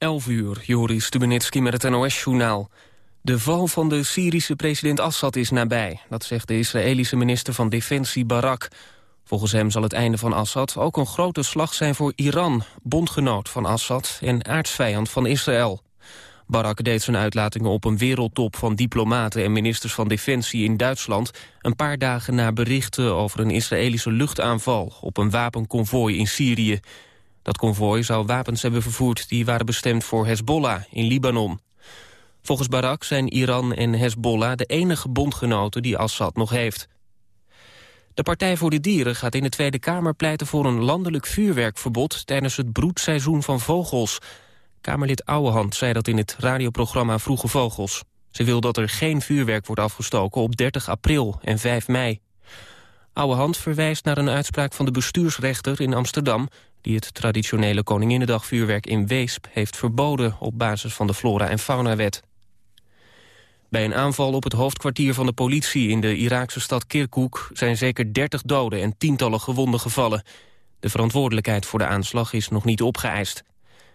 11 uur, Joris Stubenitski met het NOS-journaal. De val van de Syrische president Assad is nabij. Dat zegt de Israëlische minister van Defensie Barak. Volgens hem zal het einde van Assad ook een grote slag zijn voor Iran... bondgenoot van Assad en aardsvijand van Israël. Barak deed zijn uitlatingen op een wereldtop van diplomaten... en ministers van Defensie in Duitsland... een paar dagen na berichten over een Israëlische luchtaanval... op een wapenconvooi in Syrië. Dat konvooi zou wapens hebben vervoerd die waren bestemd voor Hezbollah in Libanon. Volgens Barak zijn Iran en Hezbollah de enige bondgenoten die Assad nog heeft. De Partij voor de Dieren gaat in de Tweede Kamer pleiten voor een landelijk vuurwerkverbod tijdens het broedseizoen van vogels. Kamerlid Ouwehand zei dat in het radioprogramma Vroege Vogels. Ze wil dat er geen vuurwerk wordt afgestoken op 30 april en 5 mei. Ouwehand verwijst naar een uitspraak van de bestuursrechter in Amsterdam die het traditionele Koninginnedagvuurwerk in Weesp heeft verboden op basis van de Flora- en Faunawet. Bij een aanval op het hoofdkwartier van de politie in de Iraakse stad Kirkuk zijn zeker 30 doden en tientallen gewonden gevallen. De verantwoordelijkheid voor de aanslag is nog niet opgeëist.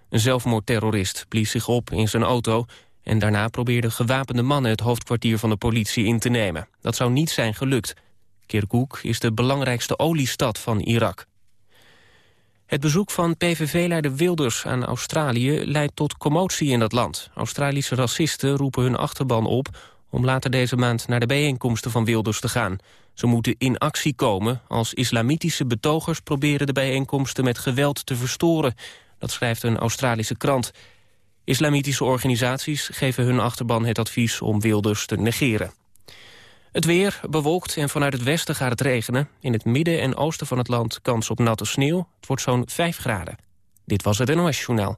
Een zelfmoordterrorist blies zich op in zijn auto en daarna probeerden gewapende mannen het hoofdkwartier van de politie in te nemen. Dat zou niet zijn gelukt. Kirkuk is de belangrijkste oliestad van Irak. Het bezoek van PVV-leider Wilders aan Australië leidt tot commotie in dat land. Australische racisten roepen hun achterban op om later deze maand naar de bijeenkomsten van Wilders te gaan. Ze moeten in actie komen als islamitische betogers proberen de bijeenkomsten met geweld te verstoren. Dat schrijft een Australische krant. Islamitische organisaties geven hun achterban het advies om Wilders te negeren. Het weer bewolkt en vanuit het westen gaat het regenen. In het midden en oosten van het land kans op natte sneeuw. Het wordt zo'n 5 graden. Dit was het NOS Journaal.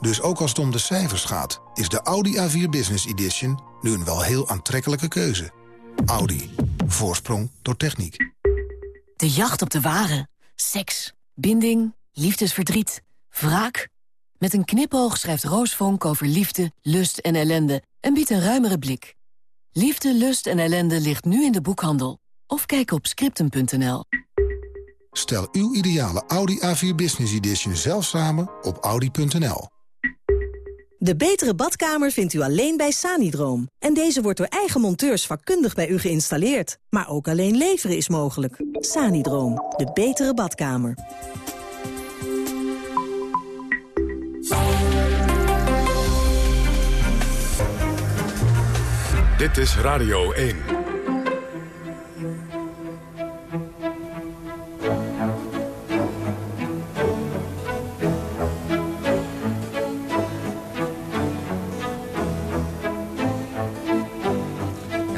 Dus ook als het om de cijfers gaat, is de Audi A4 Business Edition nu een wel heel aantrekkelijke keuze. Audi. Voorsprong door techniek. De jacht op de ware. Seks, binding, liefdesverdriet, wraak. Met een knipoog schrijft Roos Vonk over liefde, lust en ellende... en biedt een ruimere blik. Liefde, lust en ellende ligt nu in de boekhandel. Of kijk op scriptum.nl. Stel uw ideale Audi A4 Business Edition zelf samen op audi.nl. De betere badkamer vindt u alleen bij Sanidroom. En deze wordt door eigen monteurs vakkundig bij u geïnstalleerd. Maar ook alleen leveren is mogelijk. Sanidroom, de betere badkamer. Dit is Radio 1.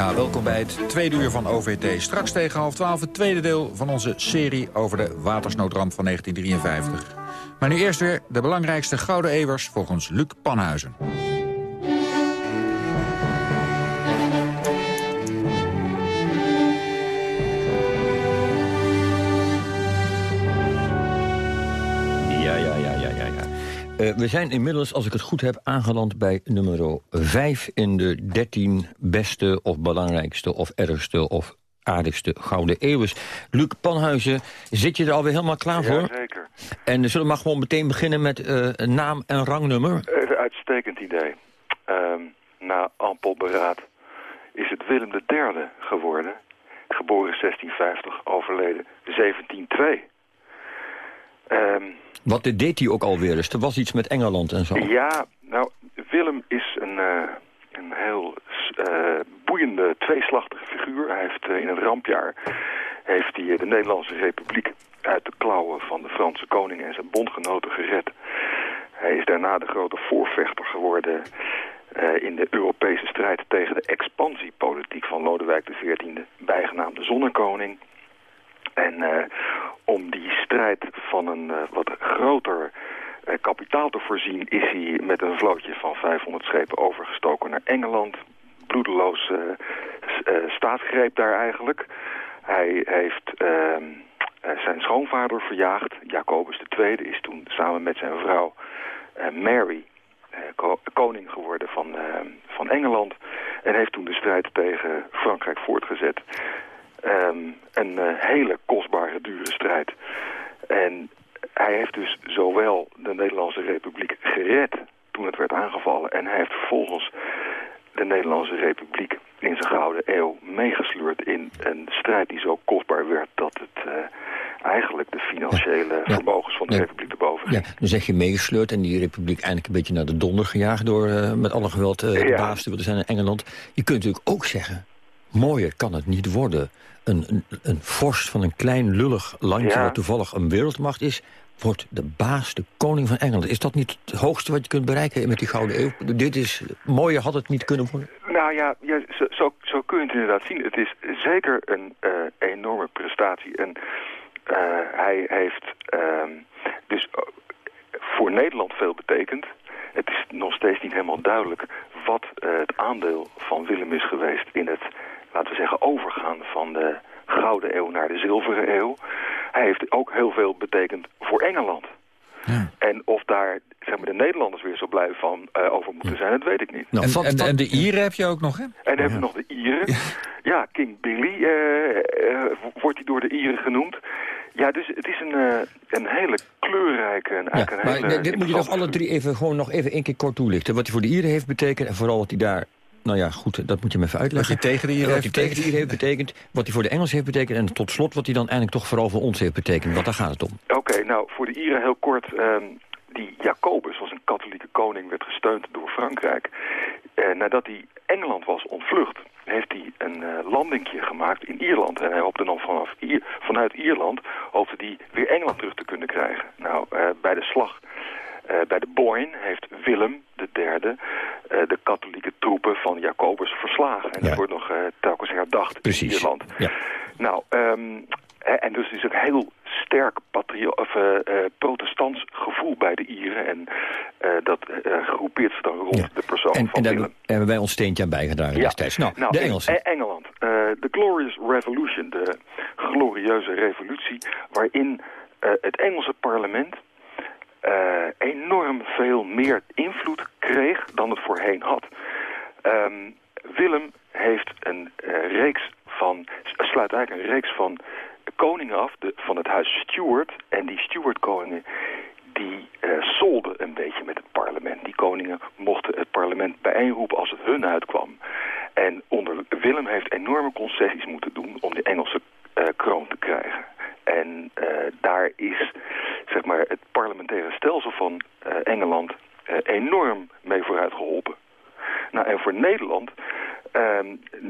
Welkom bij het tweede uur van OVT. Straks tegen half twaalf het tweede deel van onze serie over de watersnoodramp van 1953. Maar nu eerst weer de belangrijkste gouden evers volgens Luc Panhuizen. We zijn inmiddels, als ik het goed heb, aangeland bij nummer 5... in de 13 beste of belangrijkste of ergste of aardigste Gouden Eeuwers. Luc Panhuizen, zit je er alweer helemaal klaar voor? Ja, zeker. En zullen we maar gewoon meteen beginnen met uh, naam en rangnummer? Even uitstekend idee. Um, na ampel beraad is het Willem III geworden. Geboren 1650, overleden 1702. Um, wat deed hij ook alweer eens? Er was iets met Engeland en zo. Ja, nou, Willem is een, uh, een heel uh, boeiende, tweeslachtige figuur. Hij heeft uh, in het rampjaar heeft hij de Nederlandse Republiek uit de klauwen van de Franse koning en zijn bondgenoten gered. Hij is daarna de grote voorvechter geworden in de Europese strijd tegen de expansiepolitiek van Lodewijk XIV, bijgenaamd de Zonnekoning. En uh, om die strijd van een uh, wat groter kapitaal te voorzien is hij met een vlootje van 500 schepen overgestoken naar Engeland. Bloedeloos staatsgreep daar eigenlijk. Hij heeft ehm, zijn schoonvader verjaagd. Jacobus II is toen samen met zijn vrouw Mary koning geworden van, van Engeland. En heeft toen de strijd tegen Frankrijk voortgezet. Um, een hele kostbare, dure strijd. En hij heeft dus zowel de Nederlandse Republiek gered toen het werd aangevallen... en hij heeft vervolgens de Nederlandse Republiek in zijn gouden eeuw meegesleurd in een strijd die zo kostbaar werd dat het uh, eigenlijk de financiële vermogens van de Republiek erboven ging. Ja, dan zeg je meegesleurd en die Republiek eigenlijk een beetje naar de donder gejaagd door uh, met alle geweld uh, de baas te willen zijn in Engeland. Je kunt natuurlijk ook zeggen, mooier kan het niet worden. Een, een, een vorst van een klein lullig landje ja. wat toevallig een wereldmacht is wordt de baas, de koning van Engeland. Is dat niet het hoogste wat je kunt bereiken met die Gouden Eeuw? Dit is, mooier had het niet kunnen worden? Nou ja, ja zo, zo, zo kun je het inderdaad zien. Het is zeker een uh, enorme prestatie. En uh, hij heeft uh, dus voor Nederland veel betekend. Het is nog steeds niet helemaal duidelijk wat het aandeel van Willem is geweest in het, laten we zeggen, overgaan van de Gouden Eeuw naar de Zilveren Eeuw. Hij heeft ook heel veel betekend voor Engeland. Ja. En of daar zeg maar, de Nederlanders weer zo blij van uh, over moeten zijn, dat weet ik niet. Nou, en, en, en, de Ieren heb je ook nog, hè? En dan hebben we nog de Ieren. Ja, ja King Billy uh, uh, wordt hij door de Ieren genoemd. Ja, dus het is een, een hele kleurrijke... En ja, een hele maar dit moet je toch alle drie even, gewoon nog even één keer kort toelichten. Wat hij voor de Ieren heeft betekend en vooral wat hij daar nou ja, goed, dat moet je me even uitleggen. Wat hij tegen de Ieren heeft, tegen de heeft betekend. Wat hij voor de Engelsen heeft betekend. En tot slot wat hij dan eigenlijk toch vooral voor ons heeft betekend. Want daar gaat het om. Oké, okay, nou, voor de Ieren heel kort. Um, die Jacobus was een katholieke koning, werd gesteund door Frankrijk. Uh, nadat hij Engeland was ontvlucht, heeft hij een uh, landingje gemaakt in Ierland. En hij hoopte dan vanaf Ier, vanuit Ierland hoopte hij weer Engeland terug te kunnen krijgen. Nou, uh, bij de slag bij de Boyne heeft Willem III uh, de katholieke troepen van Jacobus verslagen. En ja. dat wordt nog uh, telkens herdacht Precies. in Ierland. Ja. Nou, um, en dus is een heel sterk of, protestants gevoel bij de Ieren. En dat groepeert ze dan rond ja. de persoon en, van en daar Willem. hebben wij ons steentje aan bijgedragen ja. destijds. Nou, nou, de Engelsen. Engeland. De Glorious Revolution, de glorieuze revolutie... waarin het Engelse parlement uh, enorm veel meer invloed kreeg dan het voorheen had. Um, Willem heeft een uh, reeks van, sluit eigenlijk een reeks van koningen af, de, van het huis Stuart. En die Stuart-koningen, die uh, solden een beetje met het parlement. Die koningen mochten het parlement bijeenroepen als het hun uitkwam. En onder Willem heeft enorme concessies moeten doen om de Engelse kroon te krijgen. En uh, daar is zeg maar, het parlementaire stelsel van uh, Engeland uh, enorm mee vooruit geholpen. Nou, en voor Nederland,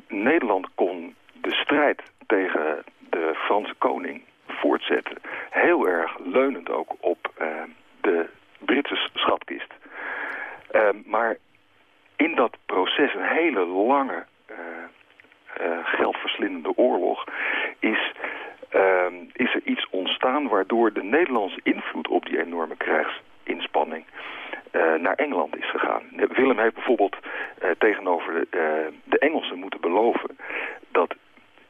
Nederland kon de strijd tegen de Franse koning voortzetten. Heel erg leunend ook op de Britse schatkist. maar in dat proces, een hele lange geldverslindende oorlog, is is er iets ontstaan waardoor de Nederlandse invloed op die enorme krijgsinspanning uh, naar Engeland is gegaan. Willem heeft bijvoorbeeld uh, tegenover de, uh, de Engelsen moeten beloven dat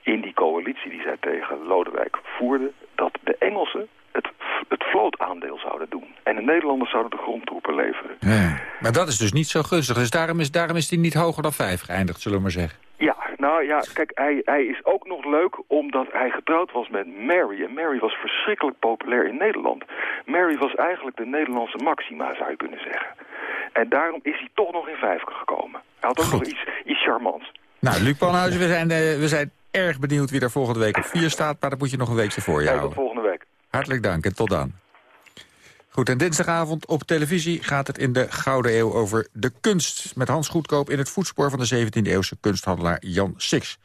in die coalitie die zij tegen Lodewijk voerden, dat de Engelsen het, het vlootaandeel zouden doen. En de Nederlanders zouden de grondtroepen leveren. Ja, maar dat is dus niet zo gunstig. Dus daarom is, daarom is hij niet hoger dan vijf geëindigd, zullen we maar zeggen. Ja, nou ja, kijk, hij, hij is ook nog leuk omdat hij getrouwd was met Mary. En Mary was verschrikkelijk populair in Nederland. Mary was eigenlijk de Nederlandse maxima, zou je kunnen zeggen. En daarom is hij toch nog in vijf gekomen. Hij had ook Goed. nog iets, iets charmants. Nou, Luc Panhuizen, we zijn, uh, we zijn erg benieuwd wie er volgende week op vier staat. Maar dat moet je nog een weekje voor je houden. tot volgende week. Hartelijk dank en tot dan. Goed, en dinsdagavond op televisie gaat het in de Gouden Eeuw over de kunst. Met Hans Goedkoop in het voetspoor van de 17e-eeuwse kunsthandelaar Jan Six.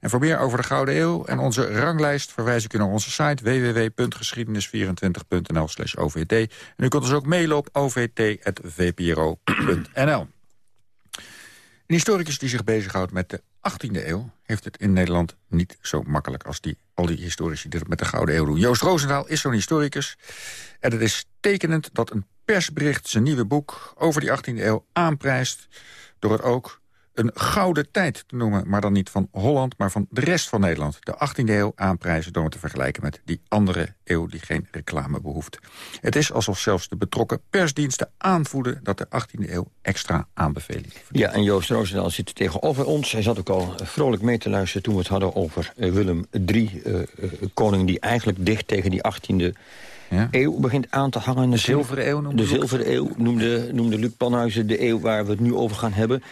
En voor meer over de Gouden Eeuw en onze ranglijst... verwijs ik u naar onze site www.geschiedenis24.nl slash OVT. En u kunt ons ook mailen op ovt.vpro.nl. Een historicus die zich bezighoudt met de 18e eeuw... heeft het in Nederland niet zo makkelijk als die, al die historici die het met de Gouden Eeuw doen. Joost Roosendaal is zo'n historicus. En het is tekenend dat een persbericht zijn nieuwe boek over die 18e eeuw aanprijst... door het ook een gouden tijd te noemen. Maar dan niet van Holland, maar van de rest van Nederland. De 18e eeuw aanprijzen door te vergelijken met die andere eeuw... die geen reclame behoeft. Het is alsof zelfs de betrokken persdiensten aanvoelen... dat de 18e eeuw extra aanbeveling Ja, en Joost Roosendaal zit tegenover ons. Hij zat ook al vrolijk mee te luisteren toen we het hadden over uh, Willem III... Uh, uh, koning die eigenlijk dicht tegen die 18e ja. eeuw begint aan te hangen. De zilveren eeuw noemde De zilveren eeuw noemde, noemde Luc Panhuizen de eeuw waar we het nu over gaan hebben.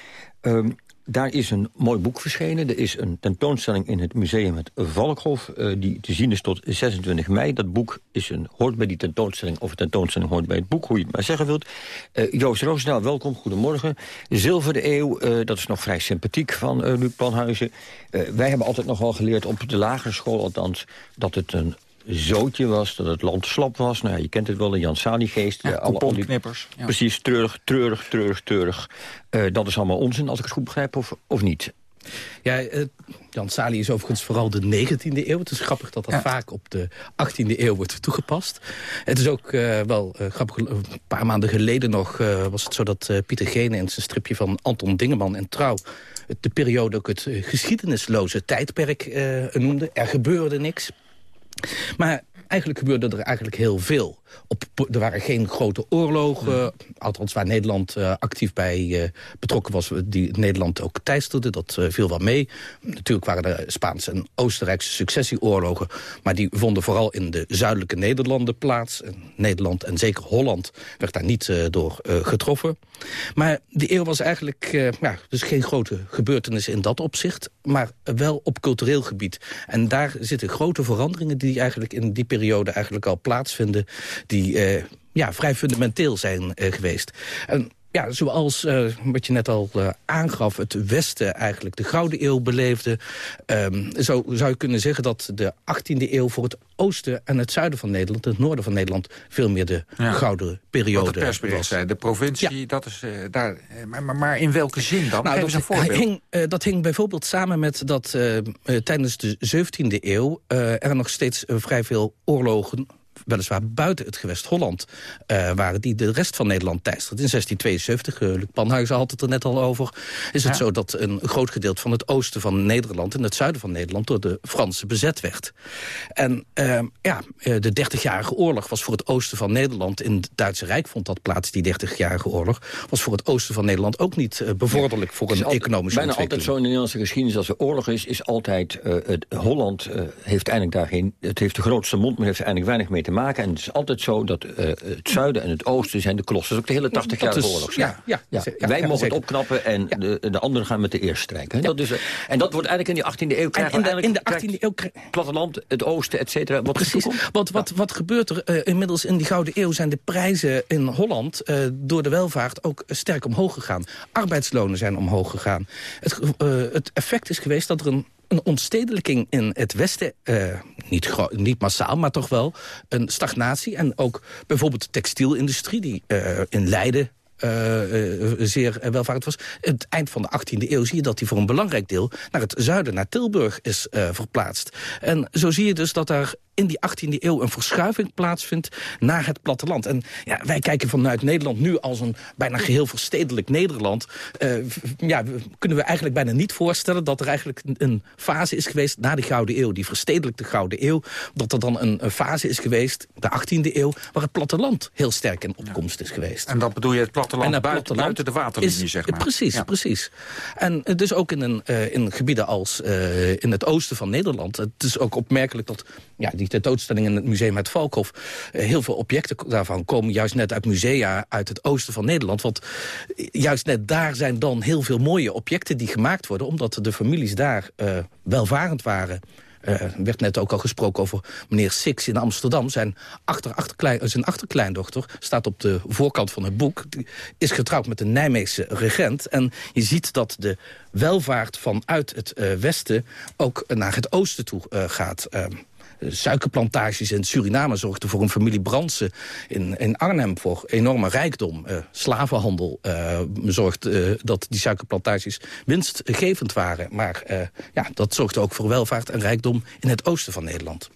Um, daar is een mooi boek verschenen. Er is een tentoonstelling in het museum het Valkhof... Uh, die te zien is tot 26 mei. Dat boek is een, hoort bij die tentoonstelling... of de tentoonstelling hoort bij het boek, hoe je het maar zeggen wilt. Uh, Joost Roosendaal, welkom, goedemorgen. Zilveren eeuw, uh, dat is nog vrij sympathiek van Luc Panhuizen. wij hebben altijd nog wel geleerd, op de lagere school althans... dat het een zootje was, dat het land slap was. Nou, je kent het wel, de Jan Sali-geest. Ja. Precies, treurig, treurig, treurig, treurig. Uh, dat is allemaal onzin, als ik het goed begrijp, of, of niet? Ja, uh, Jan Sali is overigens vooral de 19e eeuw. Het is grappig dat dat ja. vaak op de 18e eeuw wordt toegepast. Het is ook uh, wel grappig, een paar maanden geleden nog... was het zo dat Pieter Gene in zijn stripje van Anton Dingeman en Trouw... de periode ook het geschiedenisloze tijdperk noemde. Er gebeurde niks. Maar eigenlijk gebeurde er eigenlijk heel veel. Op, er waren geen grote oorlogen, althans waar Nederland uh, actief bij uh, betrokken was... die Nederland ook teisterde, dat uh, viel wel mee. Natuurlijk waren er Spaanse en Oostenrijkse successieoorlogen... maar die vonden vooral in de zuidelijke Nederlanden plaats. En Nederland en zeker Holland werd daar niet door getroffen. Maar de eeuw was eigenlijk ja, dus geen grote gebeurtenis in dat opzicht... maar wel op cultureel gebied. En daar zitten grote veranderingen die eigenlijk in die periode eigenlijk al plaatsvinden die uh, ja, vrij fundamenteel zijn uh, geweest. En ja, zoals uh, wat je net al uh, aangaf, het Westen eigenlijk de Gouden Eeuw beleefde. Um, zo zou je kunnen zeggen dat de 18e eeuw voor het oosten en het zuiden van Nederland... het noorden van Nederland veel meer de ja. gouden periode Wat de persbericht zei, de provincie, ja. dat is uh, daar... Maar, maar, maar, in welke zin dan? Nou, dat, een voorbeeld. Hing, dat hing bijvoorbeeld samen met dat tijdens de 17e eeuw... er nog steeds vrij veel oorlogen weliswaar buiten het gewest Holland uh, waren... die de rest van Nederland teisterde. In 1672, uh, Luc Panhuizen had het er net al over... is het zo dat een groot gedeelte van het oosten van Nederland... en het zuiden van Nederland door de Fransen bezet werd. En uh, ja, de Dertigjarige Oorlog was voor het oosten van Nederland... in het Duitse Rijk vond dat plaats, die Dertigjarige Oorlog... was voor het oosten van Nederland ook niet uh, bevorderlijk... voor een economische bijna ontwikkeling. altijd zo in de Nederlandse geschiedenis als er oorlog is... is altijd, uh, het Holland uh, heeft eigenlijk daar geen... het heeft de grootste mond, maar heeft er eigenlijk weinig mee te maken... En het is altijd zo dat uh, het zuiden en het oosten zijn de is ook de hele 80-jarige oorlog. Ja, ja, ja, ja, Wij mogen het opknappen en de, de anderen gaan met de eerste strijken. Dat is, en dat wordt eigenlijk in die 18e eeuw... En in de, in de 18e eeuw... Platteland, het oosten, et cetera. Wat Precies, want wat, wat gebeurt er? Uh, inmiddels in die Gouden Eeuw zijn de prijzen in Holland... Uh, door de welvaart ook sterk omhoog gegaan. Arbeidslonen zijn omhoog gegaan. Het, het effect is geweest dat er een een ontstedelijking in het Westen, uh, niet, niet massaal, maar toch wel een stagnatie. En ook bijvoorbeeld de textielindustrie, die uh, in Leiden uh, zeer welvarend was. Het eind van de 18e eeuw zie je dat die voor een belangrijk deel... naar het zuiden, naar Tilburg is verplaatst. En zo zie je dus dat daar in die 18e eeuw een verschuiving plaatsvindt naar het platteland. En ja, wij kijken vanuit Nederland nu als een bijna geheel verstedelijk Nederland. Uh, ja, kunnen we eigenlijk bijna niet voorstellen dat er eigenlijk een fase is geweest na de Gouden Eeuw, die verstedelijkte Gouden Eeuw, dat er dan een, een fase is geweest, de 18e eeuw, waar het platteland heel sterk in opkomst is geweest. En dat bedoel je het platteland, en buiten, platteland buiten de waterlinie, is, zeg maar. Precies, ja. precies. En dus ook in, een, uh, in gebieden als uh, in het oosten van Nederland. Het is ook opmerkelijk dat ja, die tentoonstelling in het museum uit Valkhof... Uh, heel veel objecten daarvan komen juist net uit musea uit het oosten van Nederland. Want juist net daar zijn dan heel veel mooie objecten die gemaakt worden... omdat de families daar uh, welvarend waren... Er werd net ook al gesproken over meneer Six in Amsterdam. Zijn, achter, achterklein, zijn achterkleindochter staat op de voorkant van het boek. Die is getrouwd met een Nijmeegse regent. En je ziet dat de welvaart vanuit het westen ook naar het oosten toe gaat. Suikerplantages in Suriname zorgden voor een familie Brandsen in, in Arnhem voor enorme rijkdom. Uh, slavenhandel uh, zorgde uh, dat die suikerplantages winstgevend waren. Maar ja, dat zorgde ook voor welvaart en rijkdom in het oosten van Nederland.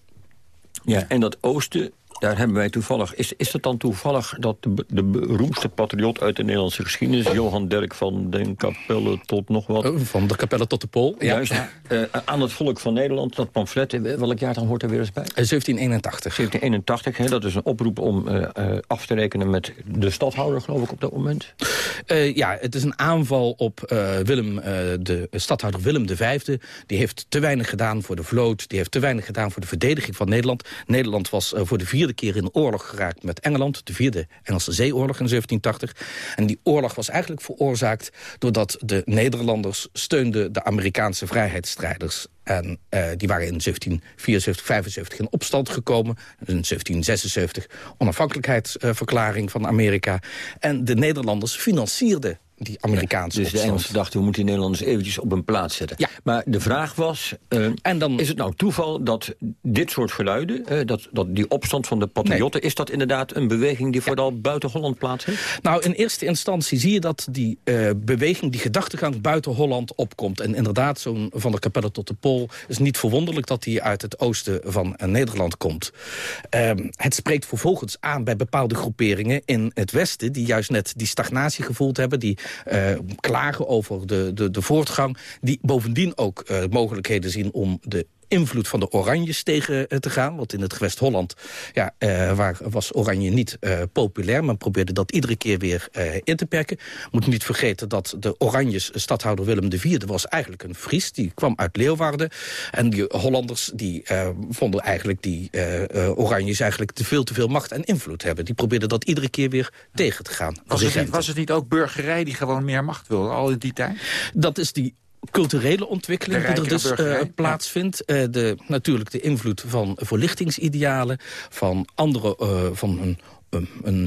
Ja, en dat oosten daar hebben wij toevallig... Is, is het dan toevallig dat de, de beroemdste patriot uit de Nederlandse geschiedenis... Johan Derk van den Capelle tot nog wat... Oh, van de Capelle tot de Pool. Juist, uh, aan het volk van Nederland, dat pamflet... welk jaar dan hoort er weer eens bij? 1781. 1781, hè, dat is een oproep om uh, uh, af te rekenen met de stadhouder, geloof ik, op dat moment. ja, het is een aanval op Willem, de stadhouder Willem V. Die heeft te weinig gedaan voor de vloot. Die heeft te weinig gedaan voor de verdediging van Nederland. Nederland was voor de vierde keer in oorlog geraakt met Engeland. De vierde Engelse zeeoorlog in 1780. En die oorlog was eigenlijk veroorzaakt doordat de Nederlanders steunden de Amerikaanse vrijheidsstrijders. En uh, die waren in 1774, 75 in opstand gekomen. In 1776 onafhankelijkheidsverklaring van Amerika. En de Nederlanders financierden die Amerikaanse Dus de Engelsen dachten, we moeten die Nederlanders eventjes op een plaats zetten. Ja. Maar de vraag was, uh, en dan... is het nou toeval dat dit soort geluiden... Uh, dat, dat die opstand van de patriotten... is dat inderdaad een beweging die vooral buiten Holland plaats heeft? Nou, in eerste instantie zie je dat die uh, beweging, die gedachtegang buiten Holland opkomt. En inderdaad, zo'n van de Capelle tot de Pool... is niet verwonderlijk dat die uit het oosten van Nederland komt. Ehm, het spreekt vervolgens aan bij bepaalde groeperingen in het westen... die juist net die stagnatie gevoeld hebben... die klagen over de, de, de voortgang... die bovendien ook uh, mogelijkheden zien om de invloed van de Oranjes tegen te gaan. Want in het gewest Holland ja, uh, waar was Oranje niet uh, populair. Men probeerde dat iedere keer weer uh, in te perken. Moet niet vergeten dat de Oranjes, stadhouder Willem IV... was eigenlijk een Fries, die kwam uit Leeuwarden. En die Hollanders die vonden eigenlijk die Oranjes... eigenlijk te veel te veel macht en invloed hebben. Die probeerden dat iedere keer weer tegen te gaan. Was het, niet, was het niet ook burgerij die gewoon meer macht wilde, al in die tijd? Dat is die culturele ontwikkeling die er dus uh, plaatsvindt. Uh, de, natuurlijk de invloed van verlichtingsidealen, van andere, uh, van een een,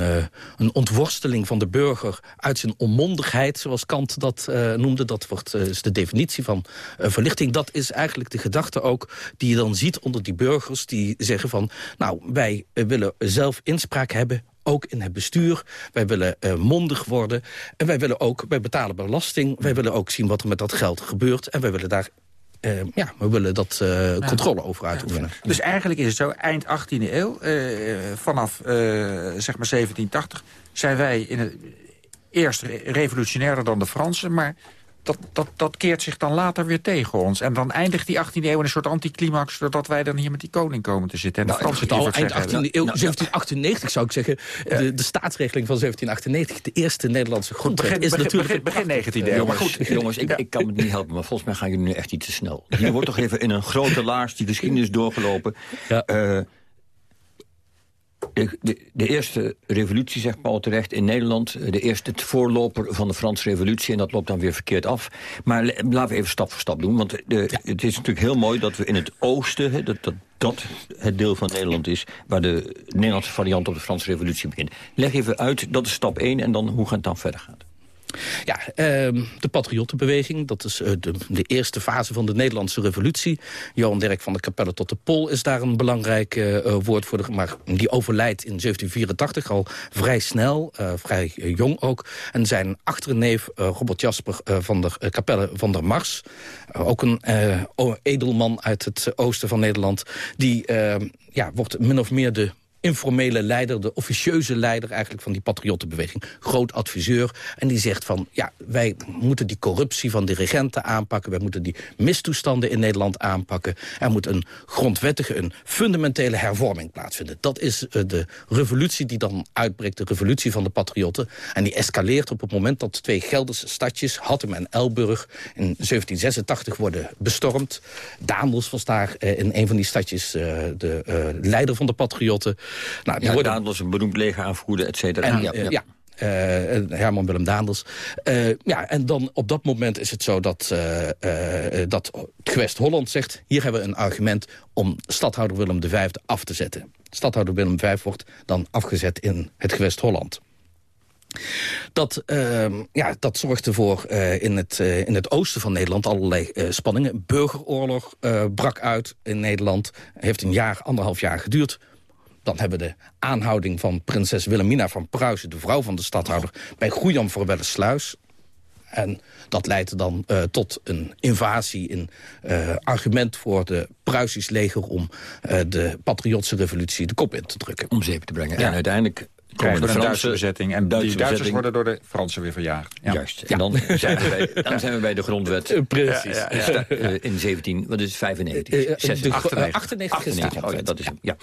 een, ontworsteling van de burger uit zijn onmondigheid, zoals Kant dat uh, noemde. Dat wordt, uh, is de definitie van verlichting. Dat is eigenlijk de gedachte ook die je dan ziet onder die burgers... die zeggen van, nou, wij willen zelf inspraak hebben ook in het bestuur. Wij willen uh, mondig worden. En wij willen ook, wij betalen belasting. Wij willen ook zien wat er met dat geld gebeurt. En wij willen daar uh, ja, we willen dat uh, controle over uitoefenen. Dus eigenlijk is het zo, eind 18e eeuw, uh, vanaf zeg maar 1780... zijn wij in het, eerst revolutionairder dan de Fransen... maar dat, dat, dat keert zich dan later weer tegen ons. En dan eindigt die 18e eeuw in een soort anticlimax... doordat wij dan hier met die koning komen te zitten. En nou, de Fransen al eind 18e eeuw, 1798 zou ik zeggen... Ja. De, de staatsregeling van 1798, de eerste Nederlandse grondwet... Begin, is begin, natuurlijk begin, begin 19e eeuw. Jongens, maar goed, jongens ik, ik kan het niet helpen, maar volgens mij gaan jullie nu echt iets te snel. Hier wordt toch even in een grote laars die geschiedenis doorgelopen... Ja. Uh, de, de, de, eerste revolutie, zegt Paul terecht, in Nederland... de eerste voorloper van de Franse revolutie... en dat loopt dan weer verkeerd af. Maar laten we even stap voor stap doen. Want de, ja. het is natuurlijk heel mooi dat we in het oosten... dat, dat, dat het deel van Nederland is... waar de Nederlandse variant op de Franse revolutie begint. Leg even uit, dat is stap 1, en dan hoe gaat het dan verder gaan. Ja, uh, de patriottenbeweging, dat is uh, de, de, eerste fase van de Nederlandse revolutie. Johan Dirk van der Capelle tot de Pol is daar een belangrijk uh, woord voor. De, maar die overlijdt in 1784 al vrij snel, vrij jong ook. En zijn achterneef Robert Jasper van der Capelle van der Mars... ook een edelman uit het oosten van Nederland... die ja, wordt min of meer de informele leider, de officieuze leider eigenlijk van die patriottenbeweging. Groot adviseur. En die zegt van, ja, wij moeten die corruptie van dirigenten aanpakken. Wij moeten die mistoestanden in Nederland aanpakken. Er moet een grondwettige, een fundamentele hervorming plaatsvinden. Dat is uh, de revolutie die dan uitbreekt, de revolutie van de patriotten. En die escaleert op het moment dat twee Gelderse stadjes, Hattem en Elburg, in 1786 worden bestormd. Daandels was daar uh, in een van die stadjes uh, de leider van de patriotten. Nou, ja, worden... Daandels, een beroemd leger aanvoerder, et cetera. En, ja, ja. ja. Uh, Herman Willem Daandels. Uh, ja, en dan op dat moment is het zo dat, uh, dat het gewest Holland zegt... hier hebben we een argument om stadhouder Willem V af te zetten. Stadhouder Willem V wordt dan afgezet in het gewest Holland. Dat, uh, ja, dat zorgde voor uh, in, het, uh, in het oosten van Nederland allerlei spanningen. Burgeroorlog brak uit in Nederland. Heeft een jaar, anderhalf jaar geduurd. Dan hebben we de aanhouding van prinses Wilhelmina van Pruisen... de vrouw van de stadhouder, bij Goeiam voor Wellesluis. En dat leidde dan uh, tot een invasie, een uh, argument voor de Pruisisch leger... om uh, de patriotse revolutie de kop in te drukken. Om zeep te brengen. Ja. En uiteindelijk krijgen een Duitse bezetting. En Duitse die Duitsers worden door de Fransen weer verjaagd. Ja. Juist. En dan, zijn we bij, dan zijn we bij de grondwet. Precies. Ja, ja, uh, in 17, wat is het, 95? Uh, 96. 98. 98, 98. Oh ja, dat is hem. Ja.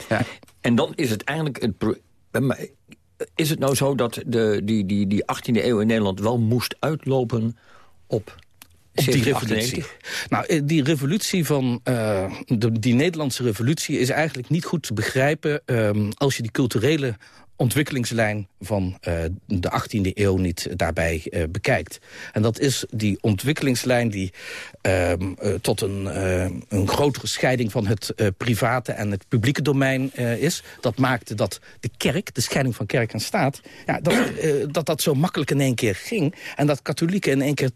En dan is het eigenlijk... Het is het nou zo dat de, die, die, die 18e eeuw in Nederland wel moest uitlopen op op die revolutie. Nou, eh, die revolutie van uh, de, die Nederlandse revolutie is eigenlijk niet goed te begrijpen um, als je die culturele ontwikkelingslijn van uh, de 18e eeuw niet daarbij uh, bekijkt. En dat is die ontwikkelingslijn die uh, tot een, een grotere scheiding van het private en het publieke domein is. Dat maakte dat de kerk, de scheiding van kerk en staat, ja, dat, dat dat zo makkelijk in één keer ging. En dat katholieken in één keer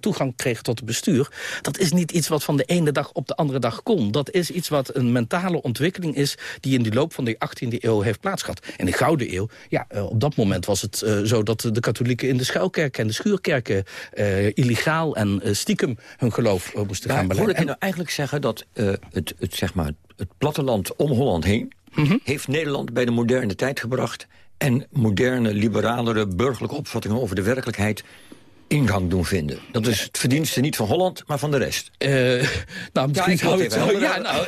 toegang kregen tot het bestuur. Dat is niet iets wat van de ene dag op de andere dag kon. Dat is iets wat een mentale ontwikkeling is die in de loop van de 18e eeuw heeft plaatsgehad. In de Gouden Eeuw, ja, op dat moment was het uh, zo dat de katholieken in de schuilkerken en de schuurkerken uh, illegaal en stiekem hun geloof moesten maar gaan beleiden. Hoor ik nou eigenlijk zeggen dat het, het, zeg maar, het platteland om Holland heen... Mm -hmm. heeft Nederland bij de moderne tijd gebracht... en moderne, liberalere, burgerlijke opvattingen over de werkelijkheid ingang doen vinden. Dat is het verdienste niet van Holland, maar van de rest. Uh, nou, misschien, ja, zou je het zo, ja, nou,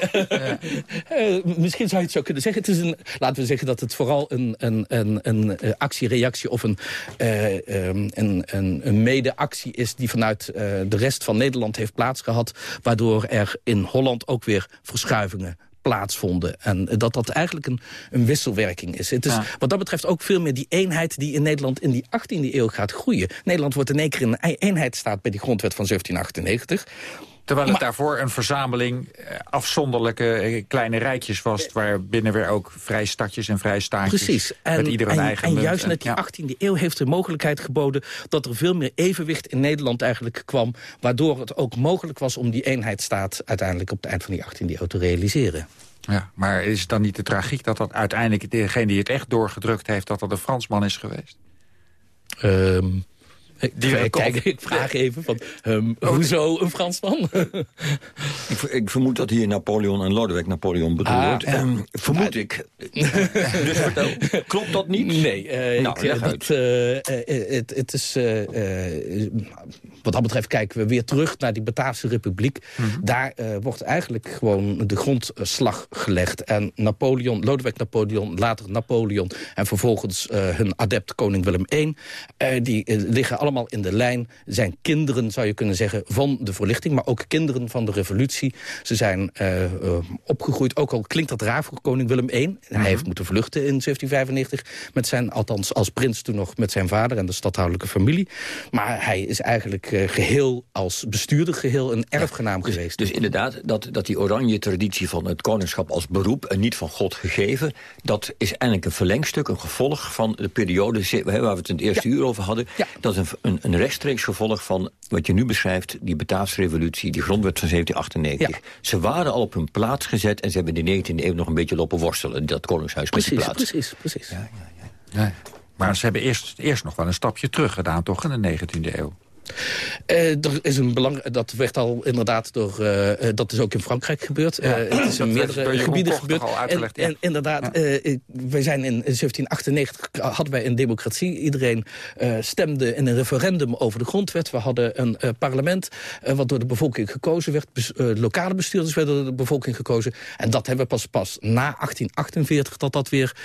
uh, misschien zou je het zo kunnen zeggen. Het is een, laten we zeggen dat het vooral een, een, een, een actie-reactie... of een, uh, um, een, een, een mede-actie is die vanuit de rest van Nederland heeft plaatsgehad... waardoor er in Holland ook weer verschuivingen plaatsvonden. En dat dat eigenlijk een, een wisselwerking is. Het is wat dat betreft ook veel meer die eenheid die in Nederland in die 18e eeuw gaat groeien. Nederland wordt in één keer een eenheidsstaat bij die grondwet van 1798. Terwijl het daarvoor een verzameling eh, afzonderlijke eh, kleine rijtjes was... waar binnen weer ook vrij stadjes en vrij staatjes... Precies. En, met ieder een eigen en juist net die 18e eeuw heeft de mogelijkheid geboden... dat er veel meer evenwicht in Nederland eigenlijk kwam... waardoor het ook mogelijk was om die eenheidsstaat... uiteindelijk op het eind van die 18e eeuw te realiseren. Ja, maar is het dan niet de tragiek dat dat uiteindelijk... degene die het echt doorgedrukt heeft, dat dat een Fransman is geweest? Um, die Kijk, ik vraag even, van, um, hoezo een Fransman? ik, ik, vermoed dat hier Napoleon en Lodewijk Napoleon bedoeld ah, wordt. Um, vermoed ik. dus vertel, klopt dat niet? Nee, uh, nou, ik, dat, uh, het, het is... Wat dat betreft kijken we weer terug naar die Bataafse Republiek. Mm -hmm. Daar wordt eigenlijk gewoon de grondslag gelegd. En Napoleon, Lodewijk Napoleon, later Napoleon... en vervolgens hun adept koning Willem I... die liggen allemaal allemaal in de lijn. zijn kinderen, zou je kunnen zeggen, van de verlichting... maar ook kinderen van de revolutie. Ze zijn uh, uh, opgegroeid, ook al klinkt dat raar voor koning Willem I. Hij mhm. heeft moeten vluchten in 1795... met zijn, althans als prins toen nog met zijn vader en de stadhoudelijke familie. Maar hij is eigenlijk uh, geheel als bestuurder geheel een erfgenaam dus, geweest. Dus inderdaad, dat, dat die oranje traditie van het koningschap als beroep... en niet van God gegeven, dat is eigenlijk een verlengstuk, een gevolg van de periode... waar we het in het eerste ja. uur over hadden. Ja. Dat is een een, een rechtstreeks gevolg van wat je nu beschrijft... die Bataafse revolutie, die grondwet van 1798. Ze waren al op hun plaats gezet... en ze hebben in de 19e eeuw nog een beetje lopen worstelen... dat koningshuis precies, met die plaats. Precies, precies. Ja, ja, ja. Maar ze hebben eerst, eerst nog wel een stapje terug gedaan, toch, in de 19e eeuw? Uh, er is een belang, dat werd al inderdaad door, uh, dat is ook in Frankrijk gebeurd. Ja, het is in meerdere gebieden gebeurd. En, en, inderdaad, ja. wij zijn in 1798 hadden wij een democratie. Iedereen stemde in een referendum over de grondwet. We hadden een parlement wat door de bevolking gekozen werd. Bes, lokale bestuurders werden door de bevolking gekozen. En dat hebben we pas, pas na 1848 dat dat weer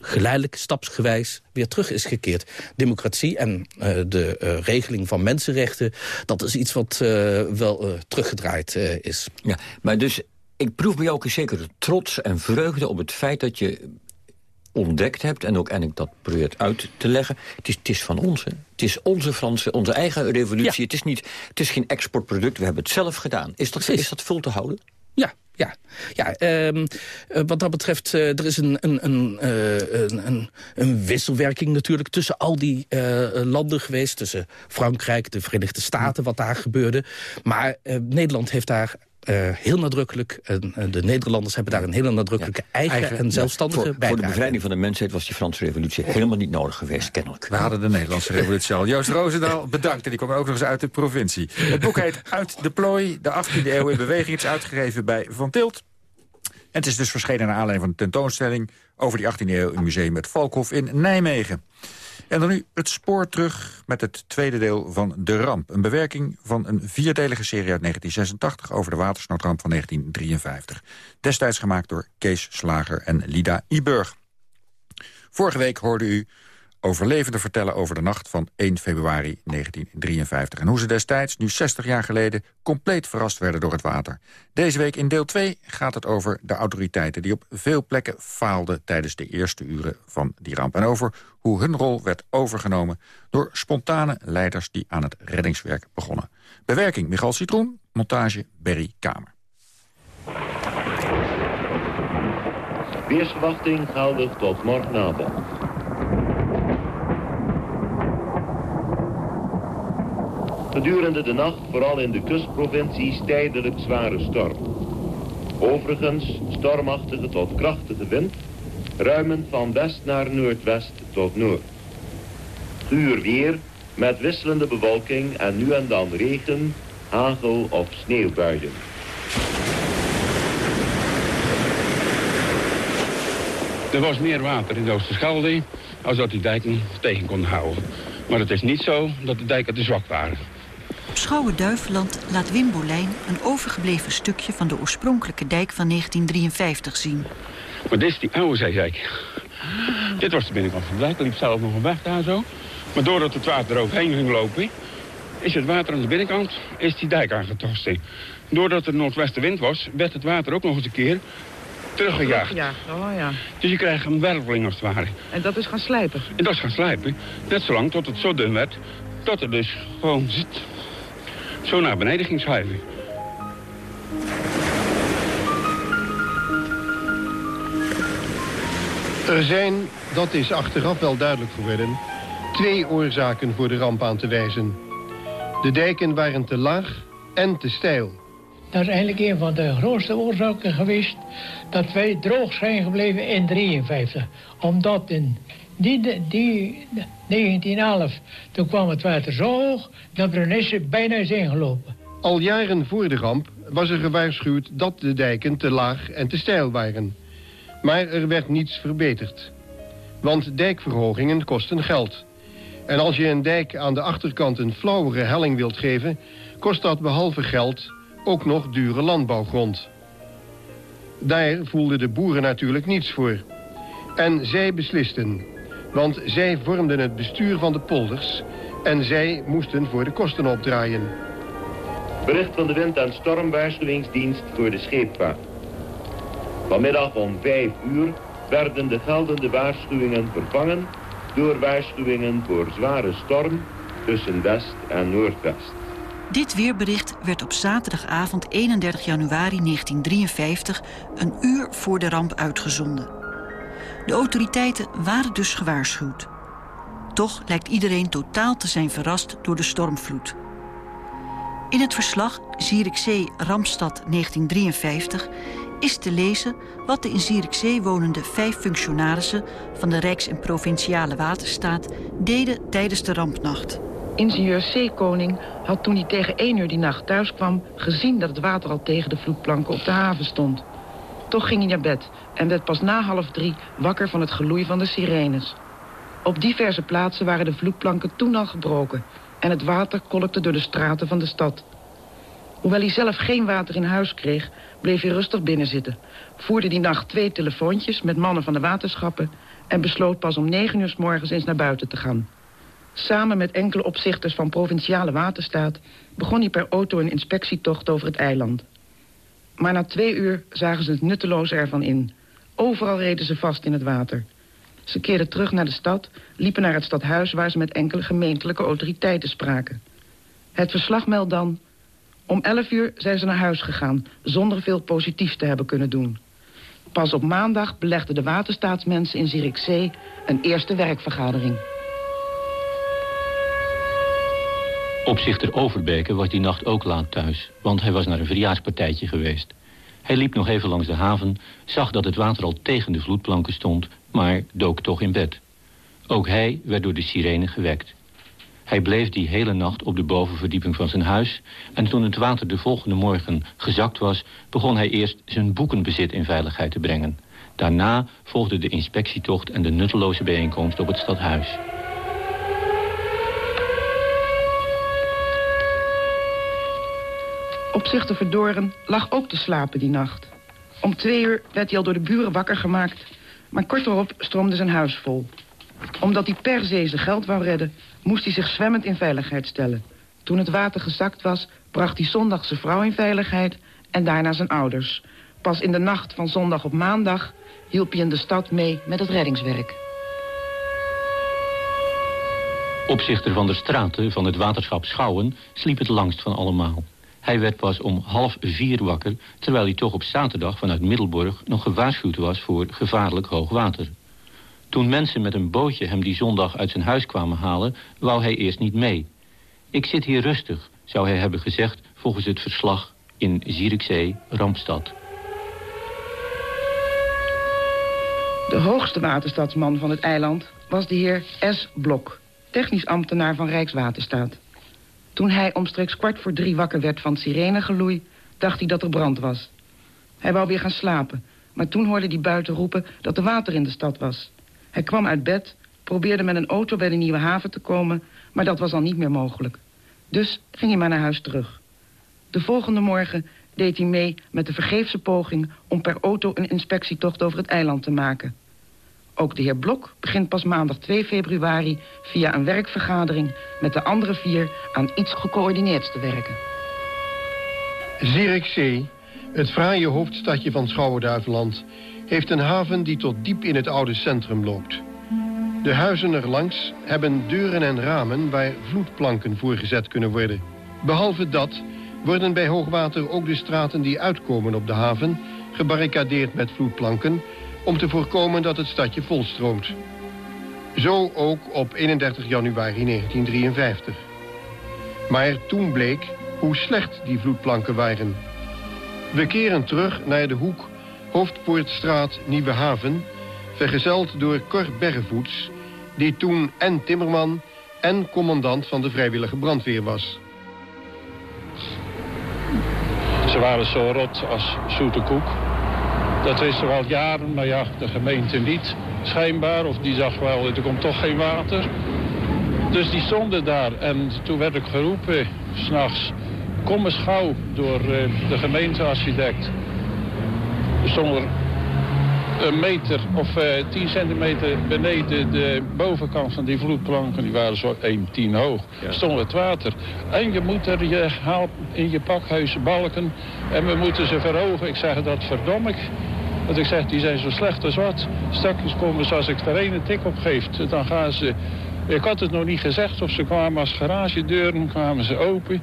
geleidelijk, stapsgewijs weer terug is gekeerd. Democratie en uh, de uh, regeling van mensenrechten... dat is iets wat uh, wel teruggedraaid is. Ja, maar dus ik proef bij jou ook een zekere trots en vreugde... op het feit dat je ontdekt hebt en ook eindelijk dat probeert uit te leggen. Het is, het is van ons, hè? Het is onze Franse, onze eigen revolutie. Ja. Het, is niet, het is geen exportproduct, we hebben het zelf gedaan. Is dat, is dat vol te houden? Ja, ja, ja um, wat dat betreft, uh, er is een, een, een, uh, een, een, wisselwerking natuurlijk tussen al die landen geweest. Tussen Frankrijk, de Verenigde Staten, wat daar gebeurde. Maar Nederland heeft daar uh, heel nadrukkelijk. En, de Nederlanders hebben daar een hele nadrukkelijke eigen, en zelfstandige voor, voor, de bevrijding van de mensheid was die Franse revolutie helemaal niet nodig geweest, kennelijk. We hadden de Nederlandse revolutie al. Joost Roosendaal, bedankt. En die kwam ook nog eens uit de provincie. Het boek heet Uit de plooi, de 18e eeuw in beweging. Het is uitgegeven bij Van Tilt. En het is dus verschenen naar aanleiding van de tentoonstelling... over die 18e eeuw in het museum het Valkhof in Nijmegen. En dan nu het spoor terug met het tweede deel van De Ramp. Een bewerking van een vierdelige serie uit 1986... over de watersnoodramp van 1953. Destijds gemaakt door Kees Slager en Lida Iburg. Vorige week hoorde u overlevenden vertellen over de nacht van 1 februari 1953. En hoe ze destijds, nu 60 jaar geleden, compleet verrast werden door het water. Deze week in deel 2 gaat het over de autoriteiten... die op veel plekken faalden tijdens de eerste uren van die ramp. En over hoe hun rol werd overgenomen door spontane leiders... die aan het reddingswerk begonnen. Bewerking Michal Citroen, montage Berry Kamer. Weersverwachting geldig tot morgenavond. Gedurende de nacht, vooral in de kustprovincies, tijdelijk zware storm. Overigens stormachtige tot krachtige wind, ruimend van west naar noordwest tot noord. Guur weer, met wisselende bewolking en nu en dan regen, hagel of sneeuwbuien. Er was meer water in de Oosterschelde als dat die dijken tegen konden houden. Maar het is niet zo dat de dijken te zwak waren. Op Schouwen-Duiveland laat Wim Bolijn een overgebleven stukje van de oorspronkelijke dijk van 1953 zien. Maar dit is die oude zeedijk. Dit was de binnenkant van de dijk. Er liep zelf nog een weg daar zo. Maar doordat het water eroverheen ging lopen... is het water aan de binnenkant is die dijk aangetast. Doordat er noordwestenwind was, werd het water ook nog eens een keer teruggejaagd. Ja, oh ja. Dus je krijgt een werveling als het ware. En dat is gaan slijpen? En dat is gaan slijpen. Net zolang tot het zo dun werd, dat er dus gewoon zit zo naar beneden ging schuiven. Er zijn, dat is achteraf wel duidelijk geworden... twee oorzaken voor de ramp aan te wijzen. De dijken waren te laag en te steil. Dat is eigenlijk een van de grootste oorzaken geweest... dat wij droog zijn gebleven in 1953. Omdat in die, die 1911, toen kwam het water zo hoog dat Brunesse bijna is ingelopen. Al jaren voor de ramp was er gewaarschuwd dat de dijken te laag en te steil waren. Maar er werd niets verbeterd. Want dijkverhogingen kosten geld. En als je een dijk aan de achterkant een flauwere helling wilt geven... kost dat behalve geld ook nog dure landbouwgrond. Daar voelden de boeren natuurlijk niets voor. En zij beslisten want zij vormden het bestuur van de polders en zij moesten voor de kosten opdraaien. Bericht van de wind- en stormwaarschuwingsdienst voor de scheepvaart. Vanmiddag om 5 uur werden de geldende waarschuwingen vervangen door waarschuwingen voor zware storm tussen west en noordwest. Dit weerbericht werd op zaterdagavond 31 januari 1953 een uur voor de ramp uitgezonden. De autoriteiten waren dus gewaarschuwd. Toch lijkt iedereen totaal te zijn verrast door de stormvloed. In het verslag Zierikzee Rampstad 1953 is te lezen wat de in Zierikzee wonende vijf functionarissen van de Rijks- en Provinciale Waterstaat deden tijdens de rampnacht. Ingenieur Zeekoning had toen hij tegen 1 uur die nacht thuis kwam... gezien dat het water al tegen de vloedplanken op de haven stond. Toch ging hij naar bed en werd pas na half drie wakker van het geloei van de sirenes. Op diverse plaatsen waren de vloedplanken toen al gebroken... en het water kolkte door de straten van de stad. Hoewel hij zelf geen water in huis kreeg, bleef hij rustig binnenzitten... voerde die nacht twee telefoontjes met mannen van de waterschappen... en besloot pas om negen uur s morgens eens naar buiten te gaan. Samen met enkele opzichters van Provinciale Waterstaat... begon hij per auto een inspectietocht over het eiland. Maar na twee uur zagen ze het nutteloos ervan in. Overal reden ze vast in het water. Ze keerden terug naar de stad, liepen naar het stadhuis... waar ze met enkele gemeentelijke autoriteiten spraken. Het verslag meldt dan... Om elf uur zijn ze naar huis gegaan, zonder veel positiefs te hebben kunnen doen. Pas op maandag belegden de waterstaatsmensen in Zierikzee... een eerste werkvergadering. Opzichter Overbeke was die nacht ook laat thuis, want hij was naar een verjaarspartijtje geweest. Hij liep nog even langs de haven, zag dat het water al tegen de vloedplanken stond, maar dook toch in bed. Ook hij werd door de sirene gewekt. Hij bleef die hele nacht op de bovenverdieping van zijn huis... en toen het water de volgende morgen gezakt was... begon hij eerst zijn boekenbezit in veiligheid te brengen. Daarna volgde de inspectietocht en de nutteloze bijeenkomst op het stadhuis. Opzichter Verdoren lag ook te slapen die nacht. Om twee uur werd hij al door de buren wakker gemaakt... maar kort erop stroomde zijn huis vol. Omdat hij per se zijn geld wou redden... moest hij zich zwemmend in veiligheid stellen. Toen het water gezakt was, bracht hij zondag zijn vrouw in veiligheid... en daarna zijn ouders. Pas in de nacht van zondag op maandag... hielp hij in de stad mee met het reddingswerk. Opzichter van de straten van het waterschap Schouwen sliep het langst van allemaal. Hij werd pas om half vier wakker... terwijl hij toch op zaterdag vanuit Middelburg nog gewaarschuwd was voor gevaarlijk hoog water. Toen mensen met een bootje hem die zondag uit zijn huis kwamen halen... wou hij eerst niet mee. Ik zit hier rustig, zou hij hebben gezegd... volgens het verslag in Zierikzee, Rampstad. De hoogste waterstadsman van het eiland was de heer S. Blok... technisch ambtenaar van Rijkswaterstaat. Toen hij omstreeks kwart voor drie wakker werd van sirenegeloei... dacht hij dat er brand was. Hij wou weer gaan slapen, maar toen hoorde hij buiten roepen... dat er water in de stad was. Hij kwam uit bed, probeerde met een auto bij de Nieuwe Haven te komen... maar dat was al niet meer mogelijk. Dus ging hij maar naar huis terug. De volgende morgen deed hij mee met de vergeefse poging... om per auto een inspectietocht over het eiland te maken. Ook de heer Blok begint pas maandag 2 februari via een werkvergadering met de andere vier aan iets gecoördineerds te werken. Zierikzee, het fraaie hoofdstadje van Schouwen-Duiveland, heeft een haven die tot diep in het oude centrum loopt. De huizen erlangs hebben deuren en ramen waar vloedplanken voorgezet kunnen worden. Behalve dat worden bij hoogwater ook de straten die uitkomen op de haven gebarricadeerd met vloedplanken om te voorkomen dat het stadje volstroomt. Zo ook op 31 januari 1953. Maar toen bleek hoe slecht die vloedplanken waren. We keren terug naar de hoek Hoofdpoortstraat Nieuwe Haven... vergezeld door Cor Bergevoets... die toen en timmerman en commandant van de vrijwillige brandweer was. Ze waren zo rot als zoete koek. Dat wisten we al jaren, maar ja, de gemeente niet. Schijnbaar, of die zag wel, er komt toch geen water. Dus die stonden daar en toen werd ik geroepen, s'nachts... kom eens gauw door uh, de gemeentearchitect. Er stond er een meter of uh, 10 centimeter beneden de bovenkant van die vloedplanken. Die waren zo 1,10 hoog. Ja. Stond het water. En je moet er je haalt in je pakhuis balken. En we moeten ze verhogen. Ik zeg dat verdom ik. Want ik zeg, die zijn zo slecht als wat. Straks komen ze, als ik er een tik op geef, dan gaan ze... Ik had het nog niet gezegd of ze kwamen als garagedeuren, kwamen ze open.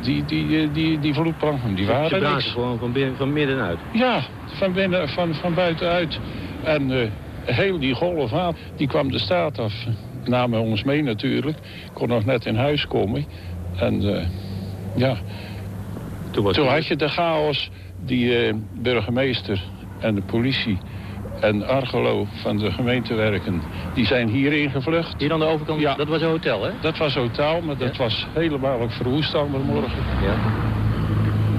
Die, die, die, die vloedplanken, die waren Ze braken gewoon van, binnen, van middenuit? Ja, van, binnen, van, van buitenuit. En uh, heel die golf aan, die kwam de staat af. Namen ons mee natuurlijk. Ik kon nog net in huis komen. En uh, ja, toen, toen had je de chaos. Die uh, burgemeester en de politie en Argelo van de gemeentewerken, die zijn hier ingevlucht. Hier aan de overkant? Ja. Dat was een hotel, hè? Dat was een hotel, maar dat ja? was helemaal ook verwoest morgen. Ja.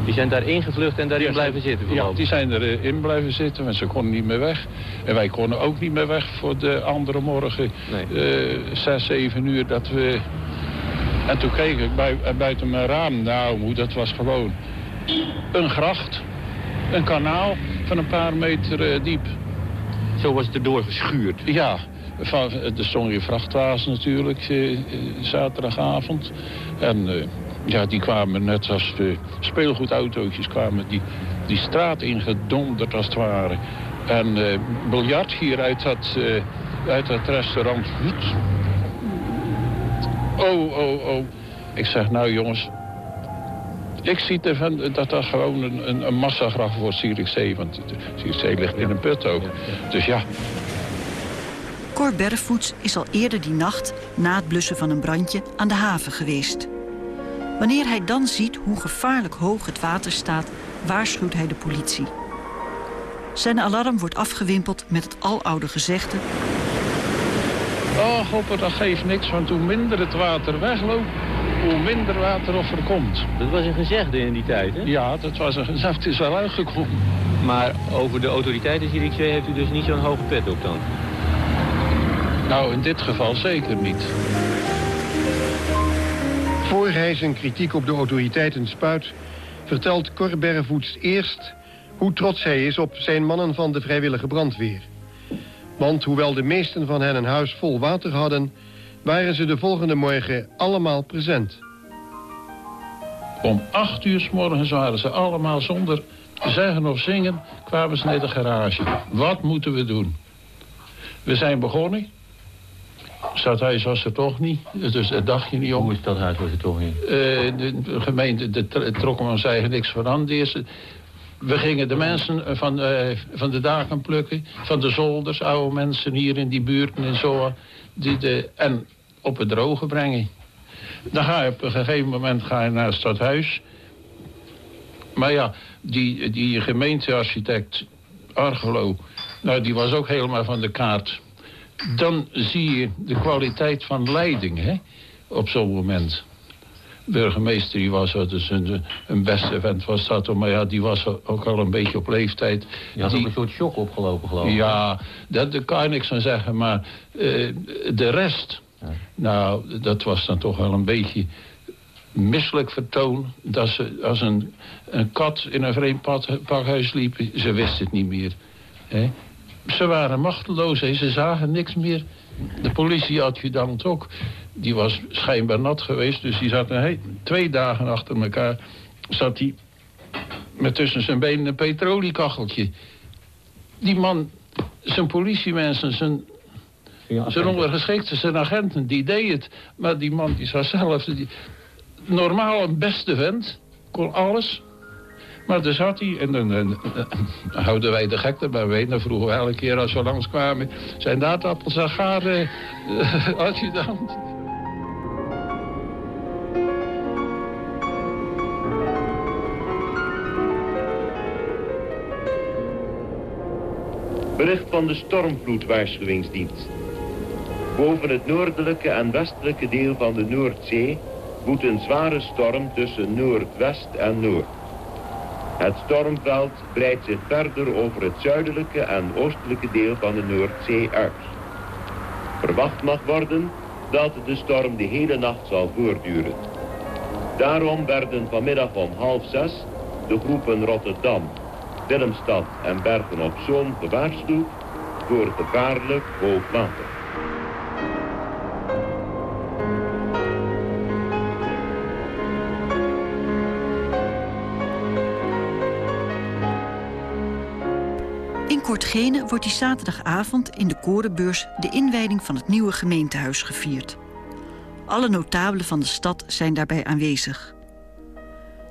Die zijn daar ingevlucht en daarin ja, blijven zitten? Ja, die zijn erin blijven zitten, want ze konden niet meer weg. En wij konden ook niet meer weg voor de andere morgen. Nee. Uh, zes, zeven uur dat we... En toen keek ik buiten mijn raam, nou, dat was gewoon een gracht, een kanaal van een paar meter uh, diep. Zo was het erdoor geschuurd? Ja, van, er stond hier vrachtwagens natuurlijk, eh, zaterdagavond. En eh, ja, die kwamen net als de speelgoedautootjes kwamen die, die straat ingedonderd als het ware. En eh, biljart hier uit dat, eh, uit dat restaurant. Oh, oh, oh. Ik zeg, nou jongens, ik zie ervan dat dat gewoon een, een, een massagraf wordt, Zierikzee. Want Zierikzee ligt in een put ook. Dus ja. Cor Berfvoets is al eerder die nacht, na het blussen van een brandje, aan de haven geweest. Wanneer hij dan ziet hoe gevaarlijk hoog het water staat... waarschuwt hij de politie. Zijn alarm wordt afgewimpeld met het aloude gezegde... Oh, hopper, dat geeft niks, want hoe minder het water wegloopt, hoe minder water er komt. Dat was een gezegde in die tijd, hè? Ja, dat was een gezegde, het is wel uitgekomen. Maar over de autoriteiten, Zierikzee, heeft u dus niet zo'n hoge pet op dan? Nou, in dit geval zeker niet. Voor hij zijn kritiek op de autoriteiten spuit... vertelt Cor Berrevoets eerst hoe trots hij is op zijn mannen van de vrijwillige brandweer. Want hoewel de meesten van hen een huis vol water hadden... waren ze de volgende morgen allemaal present. Om acht uur s morgens waren ze allemaal zonder zeggen of zingen... kwamen ze naar de garage. Wat moeten we doen? We zijn begonnen. Stadhuis was er toch niet, dus dat dacht je niet om. Hoe is stadhuis was er toch niet? Uh, de gemeente de, trok ons eigenlijk niks veranderd. We gingen de mensen van, uh, van de daken plukken, van de zolders, oude mensen hier in die buurten en zo. Die de, en op het droge brengen. Dan ga je op een gegeven moment ga je naar het stadhuis. Maar ja, die, die gemeentearchitect Argelo, nou die was ook helemaal van de kaart. Dan zie je de kwaliteit van leiding hè, op zo'n moment burgemeester die was dus een, een beste vent was dat. Maar ja, die was ook al een beetje op leeftijd. Je had die, ook een soort shock opgelopen geloof ik. Ja, dat, daar kan je niks van zeggen. Maar uh, de rest, ja. nou, dat was dan toch wel een beetje misselijk vertoon. Dat ze als een, een kat in een vreemd pakhuis liepen. Ze wisten het niet meer. Hè? Ze waren machteloos en ze zagen niks meer. De politieadjudant ook. Die was schijnbaar nat geweest. Dus die zat een, twee dagen achter elkaar. Zat hij met tussen zijn benen een petroliekacheltje. Die man, zijn politiemensen, zijn, ja, zijn ondergeschikte, zijn agenten, die deed het. Maar die man die zat zelf... Die, normaal een beste vent, kon alles... Maar daar zat hij en dan, dan, dan, houden wij de gekte bij weet. Dan vroegen we elke keer als we langskwamen... zijn dat appels en garen, uh, adjudant? Bericht van de stormvloedwaarschuwingsdienst. Boven het noordelijke en westelijke deel van de Noordzee woedt een zware storm tussen noordwest en noord. Het stormveld breidt zich verder over het zuidelijke en oostelijke deel van de Noordzee uit. Verwacht mag worden dat de storm de hele nacht zal voortduren. Daarom werden vanmiddag om half zes de groepen Rotterdam, Willemstad en Bergen op Zoom gewaarschuwd voor gevaarlijk hoog. In Kortgene wordt die zaterdagavond in de Korenbeurs... de inwijding van het nieuwe gemeentehuis gevierd. Alle notabelen van de stad zijn daarbij aanwezig.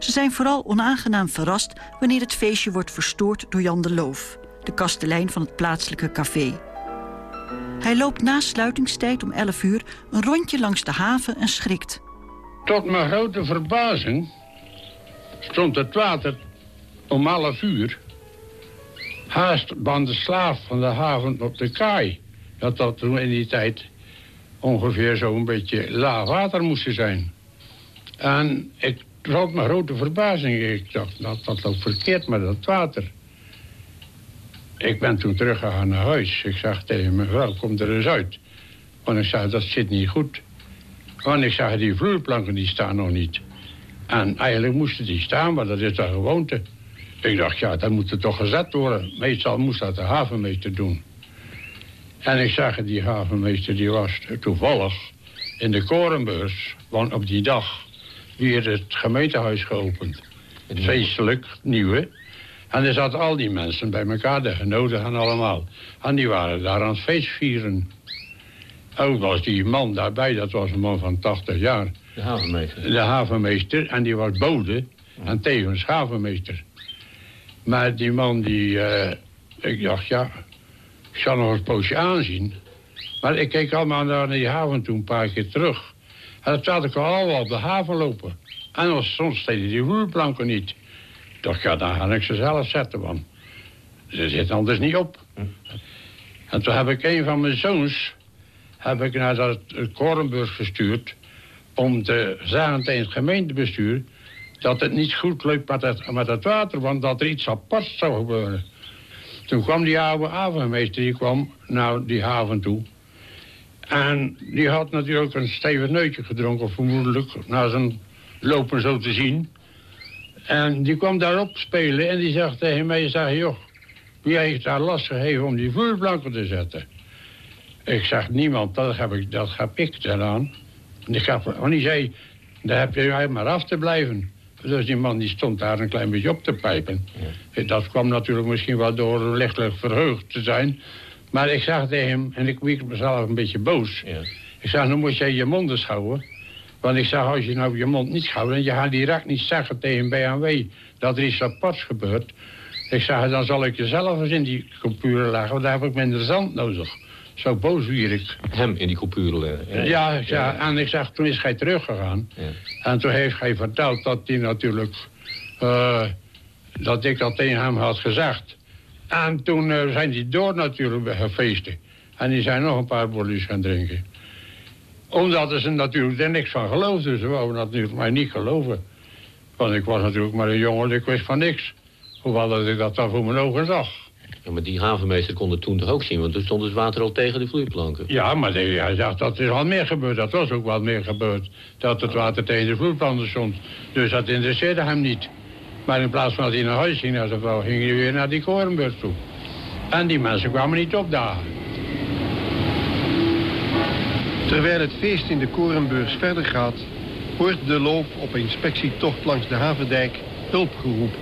Ze zijn vooral onaangenaam verrast wanneer het feestje wordt verstoord door Jan de Loof, de kastelein van het plaatselijke café. Hij loopt na sluitingstijd om 11 uur een rondje langs de haven en schrikt. Tot mijn grote verbazing stond het water om 11 uur haast van de slaaf van de haven op de kaai. Dat dat toen in die tijd ongeveer zo'n beetje laag water moest zijn. En ik tot mijn grote verbazing. Ik dacht, dat dat loopt verkeerd met dat water. Ik ben toen teruggegaan naar huis. Ik zag tegen me, wel, kom er eens uit. Want ik zei, dat zit niet goed. Want ik zag, die vloerplanken die staan nog niet. En eigenlijk moesten die staan, maar dat is een gewoonte. Ik dacht, ja, dat moet er toch gezet worden. Meestal moest dat de havenmeester doen. En ik zag, die havenmeester die was toevallig in de korenbeurs. Want op die dag weer het gemeentehuis geopend. Feestelijk, nieuwe. En er zaten al die mensen bij elkaar, de genoten en allemaal. En die waren daar aan het feest vieren. Ook was die man daarbij, dat was een man van 80 jaar. De havenmeester? De havenmeester, en die was bode en tevens havenmeester. Maar die man die, uh, ik dacht, ja, ik zal nog een poosje aanzien. Maar ik keek allemaal naar die haven toen een paar keer terug. En dat water kwam allemaal op de haven lopen. En dan soms steden die vloerplanken niet. Toch ja, dan ga ik ze zelf zetten, want ze zitten anders niet op. En toen heb ik een van mijn zoons heb ik naar dat Korenburg gestuurd... om te zeggen tegen het gemeentebestuur... dat het niet goed loopt met het, met water... want dat er iets apart zou gebeuren. Toen kwam die oude havenmeester, die kwam naar die haven toe... En die had natuurlijk een stevig neutje gedronken, vermoedelijk, na zijn lopen zo te zien. En die kwam daarop spelen en die zegt tegen mij, zeg, joh, wie heeft daar last gegeven om die vloerblanken te zetten? Ik zeg, niemand, dat heb ik, dat heb ik gedaan. En ik heb, want die zei, daar heb je maar af te blijven. Dus die man die stond daar een klein beetje op te pijpen. Dat kwam natuurlijk misschien wel door lichtelijk verheugd te zijn. Maar ik zag tegen hem, en ik wiek mezelf een beetje boos. Ja. Ik zeg, nu moet jij je mond eens houden. Want ik zeg, als je nou je mond niet houdt... en je gaat direct niet zeggen tegen BNW dat er iets aparts gebeurt... ik zeg, dan zal ik jezelf eens in die computer leggen... want daar heb ik minder zand nodig. Zo boos wier ik. Hem in die computer leggen? Ja, ja, ja, en ik zeg, toen is hij teruggegaan. Ja. En toen heeft hij verteld dat hij natuurlijk... Uh, dat ik dat tegen hem had gezegd... En toen uh, zijn die door natuurlijk gaan feesten. En die zijn nog een paar bolletjes gaan drinken. Omdat ze natuurlijk er niks van geloofden. Ze wouden natuurlijk mij niet geloven. Want ik was natuurlijk maar een jongen, ik wist van niks. Hoewel dat ik dat dan voor mijn ogen zag. Ja, maar die havenmeester kon het toen toch ook zien? Want toen stond het water al tegen de vloeiplanken. Ja, maar hij zegt dat er al meer gebeurd. Dat was ook wat meer gebeurd. Dat het water tegen de vloeiplanken stond. Dus dat interesseerde hem niet. Maar in plaats van dat hij naar huis ging zijn vrouw, ging hij weer naar die korenbeurs toe. En die mensen kwamen niet opdagen. Terwijl het feest in de korenbeurs verder gaat, hoort de loof op inspectietocht langs de havendijk hulpgeroep.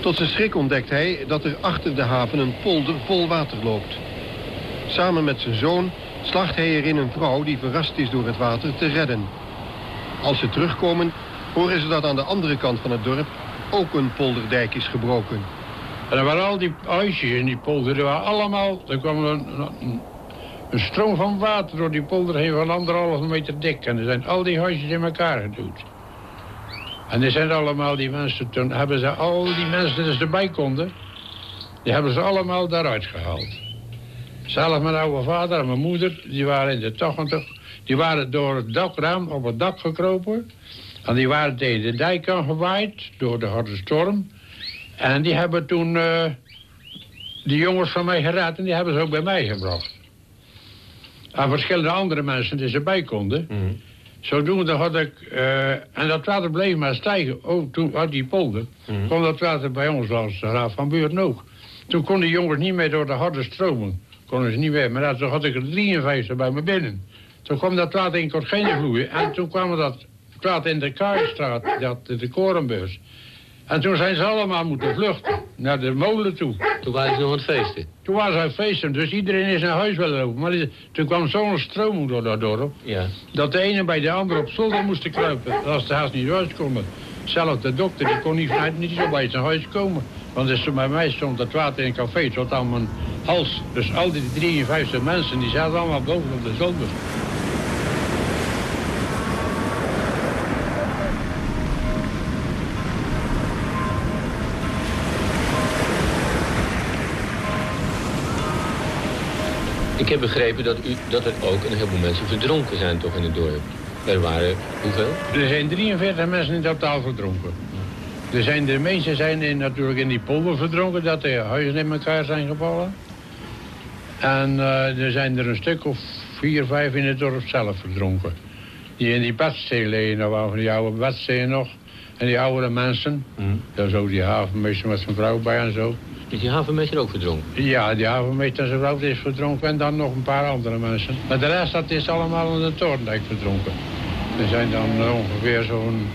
Tot zijn schrik ontdekt hij dat er achter de haven een polder vol water loopt. Samen met zijn zoon slacht hij erin een vrouw die verrast is door het water te redden. Als ze terugkomen, horen ze dat aan de andere kant van het dorp ook een polderdijk is gebroken. En er waren al die huisjes in die polder, er waren allemaal... Er kwam een, een, stroom van water door die polder heen van anderhalve meter dik. En er zijn al die huisjes in elkaar geduwd. En er zijn allemaal die mensen, toen hebben ze al die mensen die erbij konden... die hebben ze allemaal daaruit gehaald. Zelf mijn oude vader en mijn moeder, die waren in de 80... die waren door het dakraam op het dak gekropen... En die waren tegen de dijk aangewaaid door de harde storm. En die hebben toen uh, die jongens van mij gered en die hebben ze ook bij mij gebracht. En verschillende andere mensen die erbij konden. Mm. Zodoende had ik, uh, en dat water bleef maar stijgen. Oh, toen uit die polder mm. kwam dat water bij ons langs de Raad van Buurt ook. Toen konden die jongens niet meer door de harde stromen. Konden ze niet meer, maar toen had ik er 53 bij me binnen. Toen kwam dat water in Kortgene vloeien en toen kwam dat kwaad in de Kaarstraat, dat, de korenbeurs. En toen zijn ze allemaal moeten vluchten naar de molen toe. Toen waren ze nog aan het feesten? Toen waren ze aan het feesten, dus iedereen is naar huis willen lopen. Maar toen kwam zo'n stroom door dat dorp... Ja. dat de ene bij de andere op zolder moest kruipen... als de haast niet thuis konden. Zelfs de dokter die kon niet, niet zo bij zijn huis komen. Want dus bij mij stond dat water in een café tot aan mijn hals. Dus al die 53 mensen die zaten allemaal boven op de zolder. Ik heb begrepen dat, u, dat er ook een heleboel mensen verdronken zijn toch in het dorp. Er waren hoeveel? Er zijn 43 mensen in totaal verdronken. Er zijn, de meeste zijn in, natuurlijk in die polder verdronken, dat de huizen in elkaar zijn gevallen. En uh, er zijn er een stuk of vier, vijf in het dorp zelf verdronken. Die in die badsteen liggen, nou van die oude badsteen nog. En die oudere mensen, mm. daar zo die havenmeester met zijn vrouw bij en zo. Is die havenmeester ook verdronken? Ja, die havenmeester en zijn vrouw is verdronken en dan nog een paar andere mensen. Maar de rest dat is allemaal aan de Torendijk verdronken. Er zijn dan ongeveer zo'n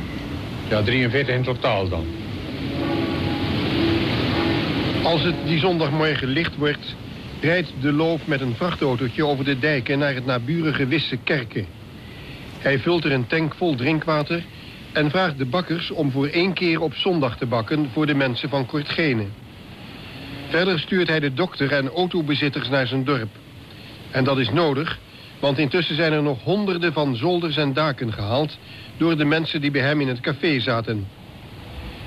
ja, 43 in totaal dan. Als het die zondagmorgen licht wordt, rijdt de loof met een vrachtautootje over de dijken naar het naburige Wisse Kerken. Hij vult er een tank vol drinkwater en vraagt de bakkers om voor één keer op zondag te bakken voor de mensen van Kortgene. Verder stuurt hij de dokter en autobezitters naar zijn dorp. En dat is nodig, Want intussen zijn er nog honderden van zolders en daken gehaald... door de mensen die bij hem in het café zaten.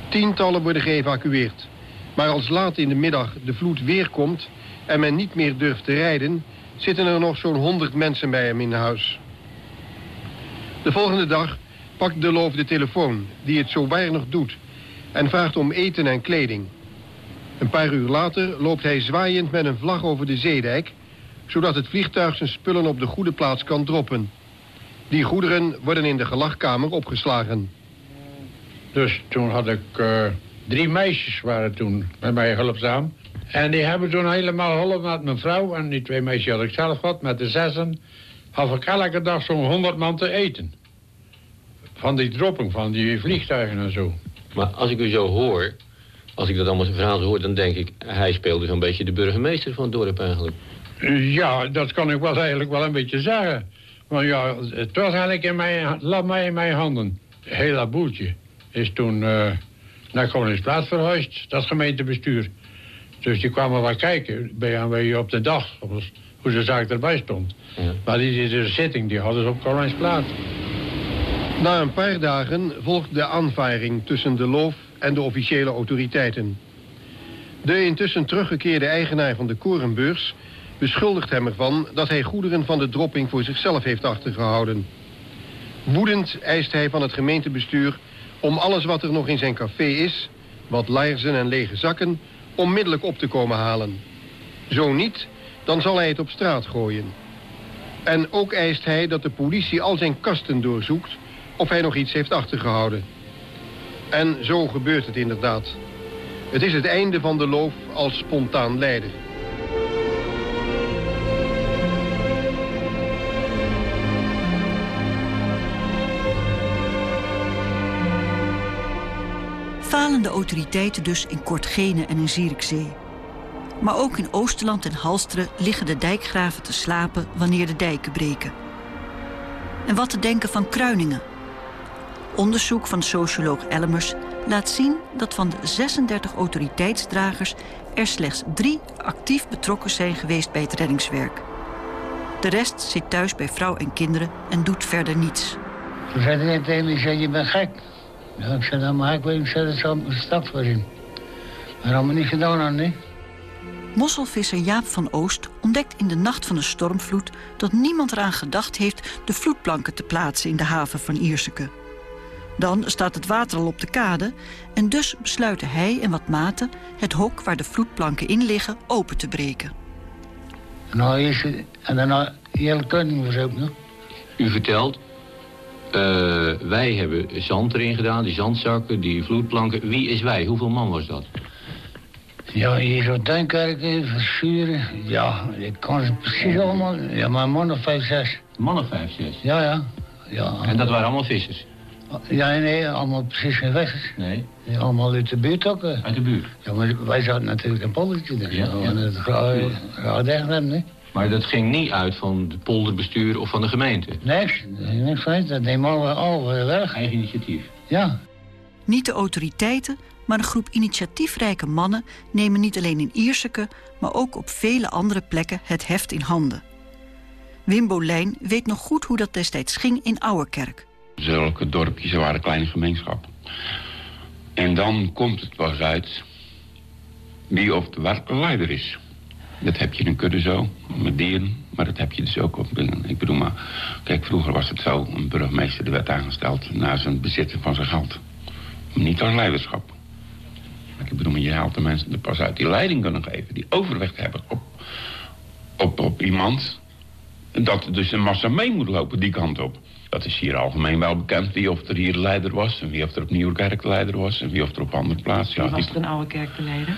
Tientallen worden geëvacueerd. Maar als laat in de middag de vloed weer komt... en men niet meer durft te rijden... zitten er nog zo'n honderd mensen bij hem in huis. De volgende dag pakt de loof de telefoon, die het zo weinig doet... en vraagt om eten en kleding. Een paar uur later loopt hij zwaaiend met een vlag over de zeedijk... zodat het vliegtuig zijn spullen op de goede plaats kan droppen. Die goederen worden in de gelagkamer opgeslagen. Dus toen had ik uh, drie meisjes waren toen bij mij hulpzaam. En die hebben toen helemaal geholpen met mijn vrouw. En die twee meisjes had ik zelf gehad. Met de zessen had ik elke dag zo'n honderd man te eten. Van die dropping, van die vliegtuigen en zo. Maar als ik u zo hoor, als ik dat allemaal zijn verhaal hoor... dan denk ik, hij speelde zo'n beetje de burgemeester van het dorp eigenlijk. Ja, dat kan ik wel eigenlijk wel een beetje zeggen. Want ja, het was eigenlijk in mijn, laat mij in mijn handen. Het hele boeltje is toen uh, naar Koningsplaats verhuisd, dat gemeentebestuur. Dus die kwamen wel kijken bij je op de dag, hoe de zaak erbij stond. Ja. Maar die, de zitting die hadden ze op Koningsplaats. Na een paar dagen volgt de aanvaring tussen de loof en de officiële autoriteiten. De intussen teruggekeerde eigenaar van de korenbeurs beschuldigt hem ervan dat hij goederen van de dropping voor zichzelf heeft achtergehouden. Woedend eist hij van het gemeentebestuur om alles wat er nog in zijn café is, wat laarzen en lege zakken, onmiddellijk op te komen halen. Zo niet, dan zal hij het op straat gooien. En ook eist hij dat de politie al zijn kasten doorzoekt of hij nog iets heeft achtergehouden. En zo gebeurt het inderdaad. Het is het einde van de loof als spontaan leider. Falende autoriteiten dus in Kortgene en in Zierikzee. Maar ook in Oosterland en Halsteren liggen de dijkgraven te slapen wanneer de dijken breken. En wat te denken van Kruiningen, Onderzoek van socioloog Elmers laat zien dat van de 36 autoriteitsdragers er slechts drie actief betrokken zijn geweest bij het reddingswerk. De rest zit thuis bij vrouw en kinderen en doet verder niets. Toen zei hij tegen me, zei, je bent gek. Ja, ik zei, dan maar ik weet, ik zei, dat zou een stad voor zijn. Maar we niet gedaan aan, nee. Mosselvisser Jaap van Oost ontdekt in de nacht van de stormvloed... dat niemand eraan gedacht heeft de vloedplanken te plaatsen in de haven van Ierseke. Dan staat het water al op de kade en dus besluiten hij en wat maten het hok waar de vloedplanken in liggen open te breken. Nou, is het, en dan heel kunnen ook nog. U vertelt, uh, wij hebben zand erin gedaan, die zandzakken, die vloedplanken. Wie is wij? Hoeveel man was dat? Ja, hier zo Duinkerken, Verschuren. Ja, ik kan het precies allemaal. Ja, maar man of vijf, zes. Man of vijf, zes? Ja, ja. ja. En dat waren allemaal vissers? Ja, nee, allemaal precies geen weg. Nee? allemaal uit de buurt ook. Uit de buurt? Ja, maar wij zaten natuurlijk een polletje. Dus ja, ja. het gaat echt nee. Maar dat ging niet uit van het polderbestuur of van de gemeente? Niks, niks van dat nemen al, al weg. Eigen initiatief? Ja. Niet de autoriteiten, maar een groep initiatiefrijke mannen... nemen niet alleen in Ierseke, maar ook op vele andere plekken het heft in handen. Wim Bolijn weet nog goed hoe dat destijds ging in Ouwerkerk. Zulke dorpjes waren kleine gemeenschappen. En dan komt het pas uit wie of de werkelijke leider is. Dat heb je in een kudde zo, met dieren, maar dat heb je dus ook op binnen. Ik bedoel maar, kijk, vroeger was het zo, een burgemeester de werd aangesteld na zijn bezitten van zijn geld. Niet als leiderschap. Ik bedoel, maar je haalt de mensen er pas uit die leiding kunnen geven, die overwicht hebben op, op, op iemand. Dat dus een massa mee moet lopen die kant op. Dat is hier algemeen wel bekend wie of er hier de leider was... en wie of er op Nieuwkerk de leider was en wie of er op andere plaatsen... Ja, was er een oude kerk de leider?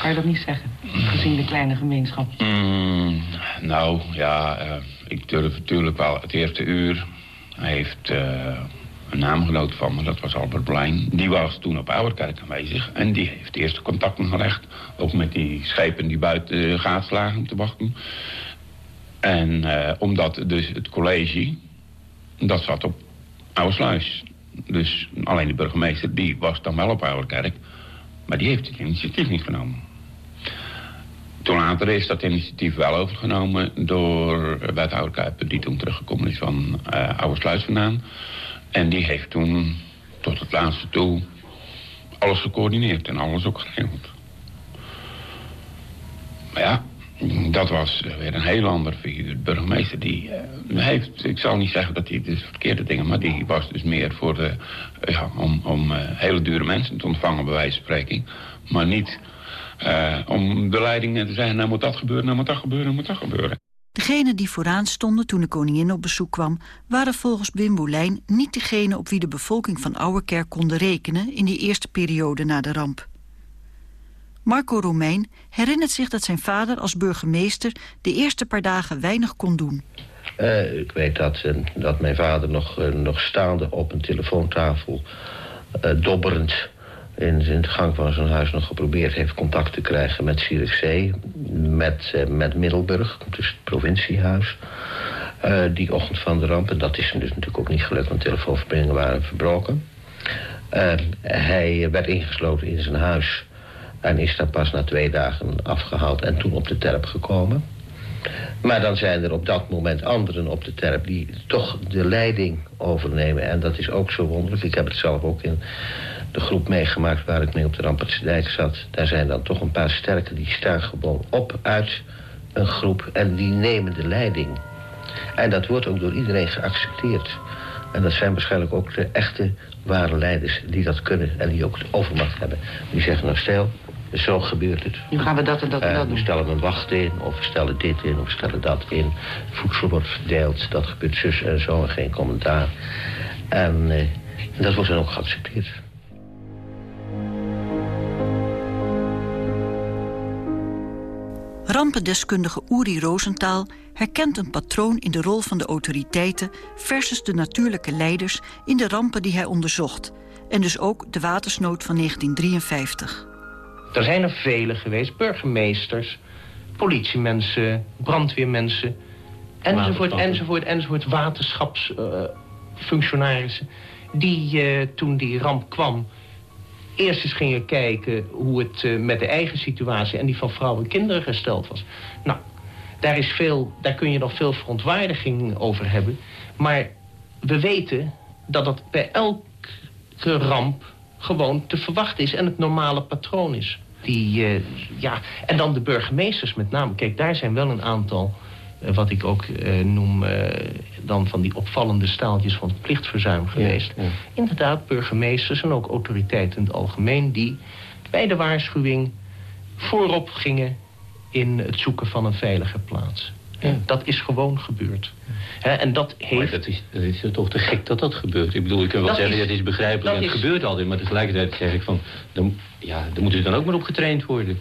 Kan je dat niet zeggen, gezien de kleine gemeenschap? Mm, nou, ja, uh, ik durf natuurlijk wel het eerste uur... Hij heeft uh, een naamgenoot van me, dat was Albert Blijn. Die was toen op Ouwerkerk aanwezig. En die heeft eerste contacten gelegd. Ook met die schepen die buiten de gaas lagen te wachten. En uh, omdat dus het college dat zat op Oude Dus alleen de burgemeester, die was dan wel op Ouderkerk. Maar die heeft het initiatief niet genomen. Toen later is dat initiatief wel overgenomen door wethouder Kuiper... die toen teruggekomen is van uh, Oude Sluis vandaan. En die heeft toen tot het laatste toe alles gecoördineerd en alles ook geregeld. Maar ja, dat was weer een heel ander figuur. De burgemeester die uh, heeft, ik zal niet zeggen dat hij de verkeerde dingen... maar die was dus meer voor de, ja, om, om hele dure mensen te ontvangen, bij wijze van spreken. Maar niet om de leiding te zeggen, nou moet dat gebeuren, nou moet dat gebeuren, nou moet dat gebeuren. Degenen die vooraan stonden toen de koningin op bezoek kwam... waren volgens Wim Boelijn niet degene op wie de bevolking van Ouwerkerk konden rekenen... in die eerste periode na de ramp. Marco Romein herinnert zich dat zijn vader als burgemeester... de eerste paar dagen weinig kon doen. Uh, ik weet dat, uh, dat mijn vader nog, uh, nog staande op een telefoontafel... dobberend in, in de gang van zijn huis nog geprobeerd heeft contact te krijgen met Zierikzee, met, met Middelburg, dus het provinciehuis. Die ochtend van de ramp. En dat is hem dus natuurlijk ook niet gelukt, want telefoonverbindingen waren verbroken. Hij werd ingesloten in zijn huis en is daar pas na twee dagen afgehaald en toen op de terp gekomen. Maar dan zijn er op dat moment anderen op de terp die toch de leiding overnemen. En dat is ook zo wonderlijk. Ik heb het zelf ook in de groep meegemaakt waar ik mee op de Rampertse dijk zat. Daar zijn dan toch een paar sterken die staan gewoon op uit een groep en die nemen de leiding. En dat wordt ook door iedereen geaccepteerd. En dat zijn waarschijnlijk ook de echte ware leiders die dat kunnen en die ook de overmacht hebben. Die zeggen nou stel, zo gebeurt het. Nu gaan we dat en dat en uh, dat we doen. stellen een wacht in, of we stellen dit in, of we stellen dat in. Voedsel wordt verdeeld, dat gebeurt zus en zo en geen commentaar. En uh, dat wordt dan ook geaccepteerd. Rampendeskundige Uri Rosenthal herkent een patroon in de rol van de autoriteiten versus de natuurlijke leiders in de rampen die hij onderzocht en dus ook de watersnood van 1953. Er zijn er vele geweest, burgemeesters, politiemensen, brandweermensen, enzovoort, enzovoort, enzovoort, waterschapsfunctionarissen, uh, die uh, toen die ramp kwam eerst eens gingen kijken hoe het uh, met de eigen situatie en die van vrouwen en kinderen gesteld was. Nou, daar, is veel, daar kun je nog veel verontwaardiging over hebben. Maar we weten dat dat bij elke ramp gewoon te verwachten is en het normale patroon is. Die, uh, ja, en dan de burgemeesters met name. Kijk, daar zijn wel een aantal, uh, wat ik ook uh, noem, dan van die opvallende staaltjes van het plichtverzuim geweest. Ja, ja. Inderdaad, burgemeesters en ook autoriteiten in het algemeen... die bij de waarschuwing voorop gingen in het zoeken van een veilige plaats. Ja. Dat is gewoon gebeurd. He, en dat heeft... Maar dat is, dat is toch te gek dat dat gebeurt. Ik bedoel, ik kan wel dat zeggen, is, dat is begrijpelijk dat en het is... gebeurt altijd. Maar tegelijkertijd zeg ik van, dan, ja, daar moeten ze dan ook maar op getraind worden.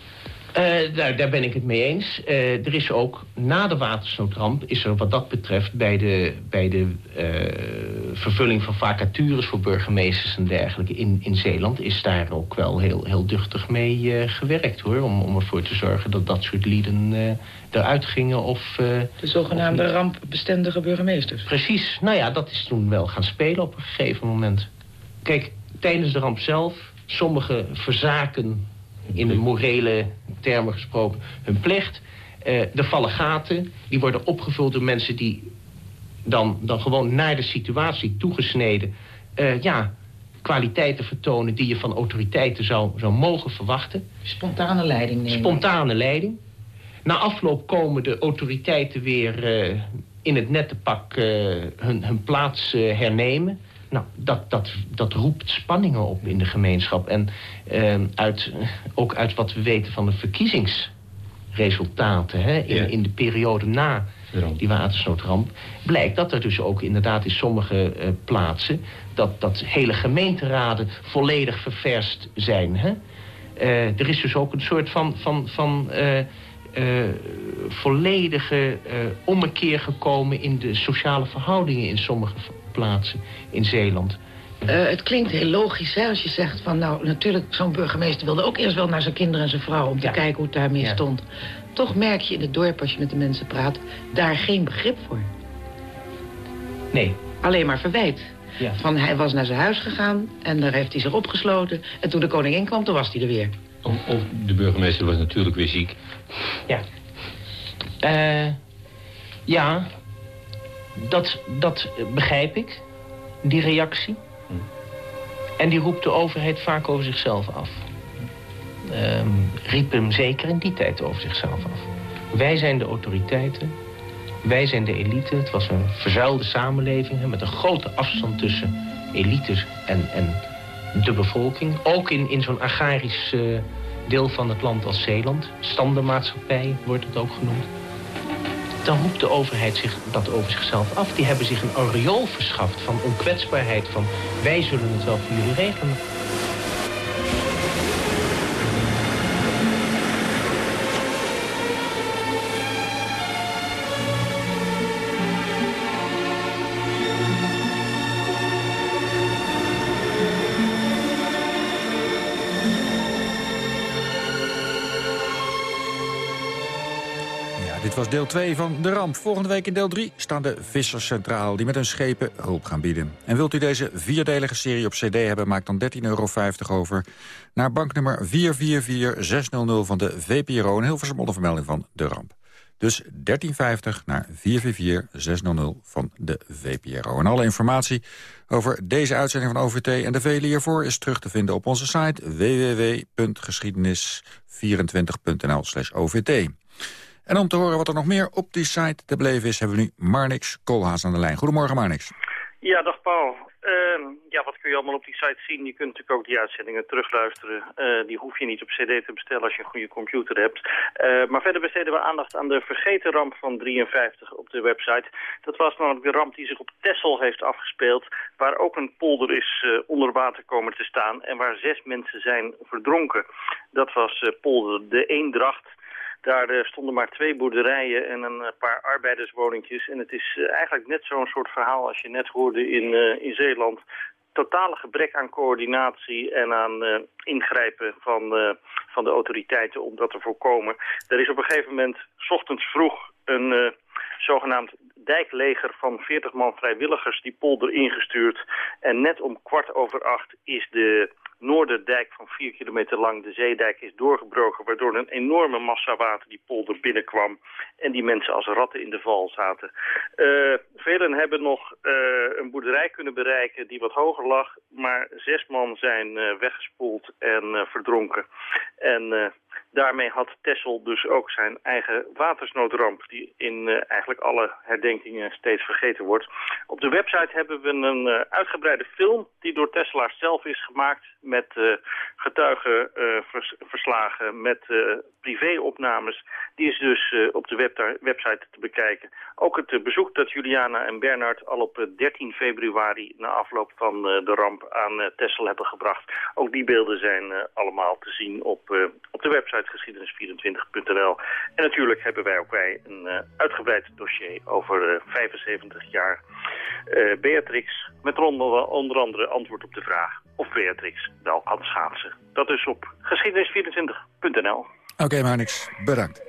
Uh, nou, daar ben ik het mee eens. Uh, er is ook na de watersnoodramp, is er wat dat betreft bij de, bij de uh, vervulling van vacatures voor burgemeesters en dergelijke in, in Zeeland, is daar ook wel heel, heel duchtig mee gewerkt hoor. Om, om ervoor te zorgen dat dat soort lieden eruit gingen of. de zogenaamde rampbestendige burgemeesters. Precies. Nou ja, dat is toen wel gaan spelen op een gegeven moment. Kijk, tijdens de ramp zelf, sommige verzaken in de morele termen gesproken, hun plicht. Uh, er vallen gaten, die worden opgevuld door mensen die dan, dan gewoon naar de situatie toegesneden... Uh, ja, kwaliteiten vertonen die je van autoriteiten zou, zou mogen verwachten. Spontane leiding nemen. Spontane leiding. Na afloop komen de autoriteiten weer uh, in het nette pak hun, hun plaats hernemen... Nou, dat, dat, dat roept spanningen op in de gemeenschap. En uh, uit, ook uit wat we weten van de verkiezingsresultaten... Hè, in, ja. in de periode na die watersnoodramp... blijkt dat er dus ook inderdaad in sommige uh, plaatsen... Dat, dat hele gemeenteraden volledig ververst zijn. Hè? Uh, er is dus ook een soort van... van, van volledige ommekeer gekomen in de sociale verhoudingen in sommige plaatsen in Zeeland. Uh, het klinkt heel logisch hè, als je zegt van nou natuurlijk zo'n burgemeester wilde ook eerst wel naar zijn kinderen en zijn vrouw om te ja. kijken hoe het daarmee ja. stond. Toch merk je in het dorp als je met de mensen praat daar geen begrip voor. Nee. Alleen maar verwijt. Ja. Van hij was naar zijn huis gegaan en daar heeft hij zich opgesloten en toen de koningin kwam toen was hij er weer. Of, of de burgemeester was natuurlijk weer ziek. Ja. Eh, ja, dat, dat begrijp ik, die reactie. En die roept de overheid vaak over zichzelf af. Ehm, riep hem zeker in die tijd over zichzelf af. Wij zijn de autoriteiten, wij zijn de elite. Het was een verzuilde samenleving hè, met een grote afstand tussen elites en, en de bevolking. Ook in, in zo'n agrarisch deel van het land als Zeeland. Standenmaatschappij wordt het ook genoemd. Dan roept de overheid zich dat over zichzelf af. Die hebben zich een aureool verschaft van onkwetsbaarheid. Van wij zullen het wel voor jullie regelen. Dit was deel 2 van De Ramp. Volgende week in deel 3 staan de vissers centraal... die met hun schepen hulp gaan bieden. En wilt u deze vierdelige serie op cd hebben... maak dan 13,50 euro over naar banknummer 444600 van de VPRO... een heel onder vermelding van De Ramp. Dus 13,50 naar 444600 van de VPRO. En alle informatie over deze uitzending van OVT en de vele hiervoor... is terug te vinden op onze site www.geschiedenis24.nl OVT. En om te horen wat er nog meer op die site te beleven is... hebben we nu Marnix Koolhaas aan de lijn. Goedemorgen, Marnix. Ja, dag Paul. Ehm, ja, wat kun je allemaal op die site zien? Je kunt natuurlijk ook die uitzendingen terugluisteren. Uh, die hoef je niet op cd te bestellen als je een goede computer hebt. Uh, maar verder besteden we aandacht aan de vergeten ramp van 53 op de website. Dat was namelijk de ramp die zich op Texel heeft afgespeeld... waar ook een polder is uh, onder water komen te staan... en waar zes mensen zijn verdronken. Dat was polder de Eendracht... Daar uh, stonden maar twee boerderijen en een uh, paar arbeiderswoningjes. En het is uh, eigenlijk net zo'n soort verhaal als je net hoorde in, in Zeeland. Totale gebrek aan coördinatie en aan ingrijpen van, van de autoriteiten om dat te voorkomen. Er is op een gegeven moment, s ochtends vroeg, een zogenaamd dijkleger van 40 man vrijwilligers die polder ingestuurd. En net om kwart over acht is de Noorderdijk van 4 kilometer lang, de zeedijk, is doorgebroken... waardoor een enorme massa water die polder binnenkwam... en die mensen als ratten in de val zaten. Uh, velen hebben nog uh, een boerderij kunnen bereiken die wat hoger lag... maar zes man zijn uh, weggespoeld en verdronken. En daarmee had Tessel dus ook zijn eigen watersnoodramp... die in eigenlijk alle herdenkingen steeds vergeten wordt. Op de website hebben we een uitgebreide film... die door Tesselaar zelf is gemaakt met uh, getuigenverslagen, met privéopnames. Die is dus op de web website te bekijken. Ook het bezoek dat Juliana en Bernard al op 13 februari... na afloop van de ramp aan Tessel hebben gebracht. Ook die beelden zijn allemaal te zien op, op de website geschiedenis24.nl. En natuurlijk hebben wij ook wij een uitgebreid dossier over 75 jaar Beatrix... met onder, onder andere antwoord op de vraag of Beatrix wel kan schaatsen. Dat is op geschiedenis24.nl. Oké, okay, maar niks. Bedankt.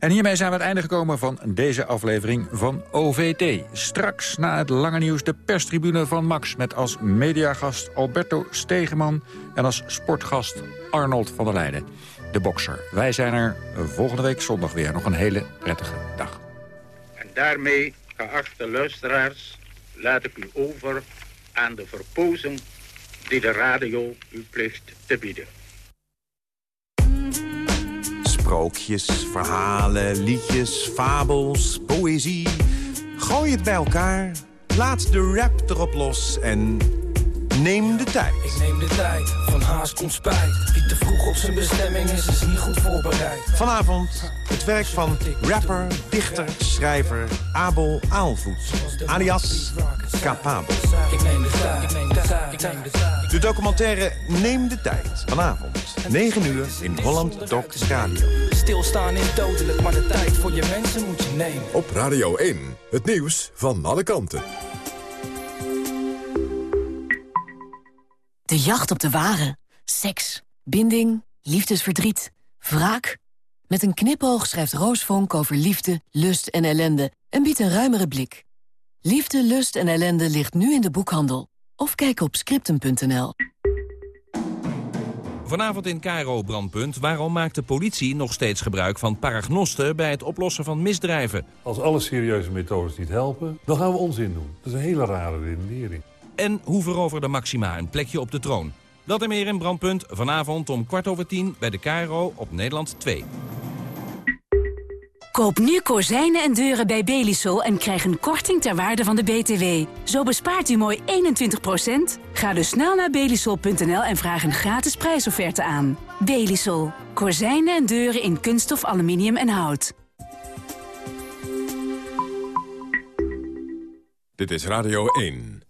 En hiermee zijn we aan het einde gekomen van deze aflevering van OVT. Straks na het lange nieuws de perstribune van Max... met als mediagast Alberto Stegeman en als sportgast Arnold van der Leijden. De bokser. Wij zijn er volgende week zondag weer. Nog een hele prettige dag. En daarmee, geachte luisteraars, laat ik u over aan de verpozen die de radio u plicht te bieden. Sprookjes, verhalen, liedjes, fabels, poëzie. Gooi het bij elkaar, laat de rap erop los en neem de tijd. Ik neem de tijd, van haast komt spijt. Wie te vroeg op zijn bestemming is, is niet goed voorbereid. Vanavond het werk van rapper, dichter, schrijver Abel Aalvoet, alias Capabel. Ik neem de tijd, ik neem de tijd, ik neem de tijd. De documentaire Neem de Tijd, vanavond, 9 uur in Holland Doc Radio. Stilstaan is dodelijk, maar de tijd voor je mensen moet je nemen. Op Radio 1, het nieuws van alle kanten. De jacht op de ware. Seks, binding, liefdesverdriet, wraak. Met een knipoog schrijft Roos Vonk over liefde, lust en ellende... en biedt een ruimere blik. Liefde, lust en ellende ligt nu in de boekhandel. Of kijk op scripten.nl. Vanavond in Cairo Brandpunt. Waarom maakt de politie nog steeds gebruik van paragnosten... bij het oplossen van misdrijven? Als alle serieuze methodes niet helpen, dan gaan we onzin doen. Dat is een hele rare redenering. En hoe veroverde Maxima een plekje op de troon? Dat en meer in Brandpunt vanavond om kwart over tien... bij de Cairo op Nederland 2. Koop nu kozijnen en deuren bij Belisol en krijg een korting ter waarde van de BTW. Zo bespaart u mooi 21%. Ga dus snel naar belisol.nl en vraag een gratis prijsofferte aan. Belisol. Kozijnen en deuren in kunststof, aluminium en hout. Dit is Radio 1.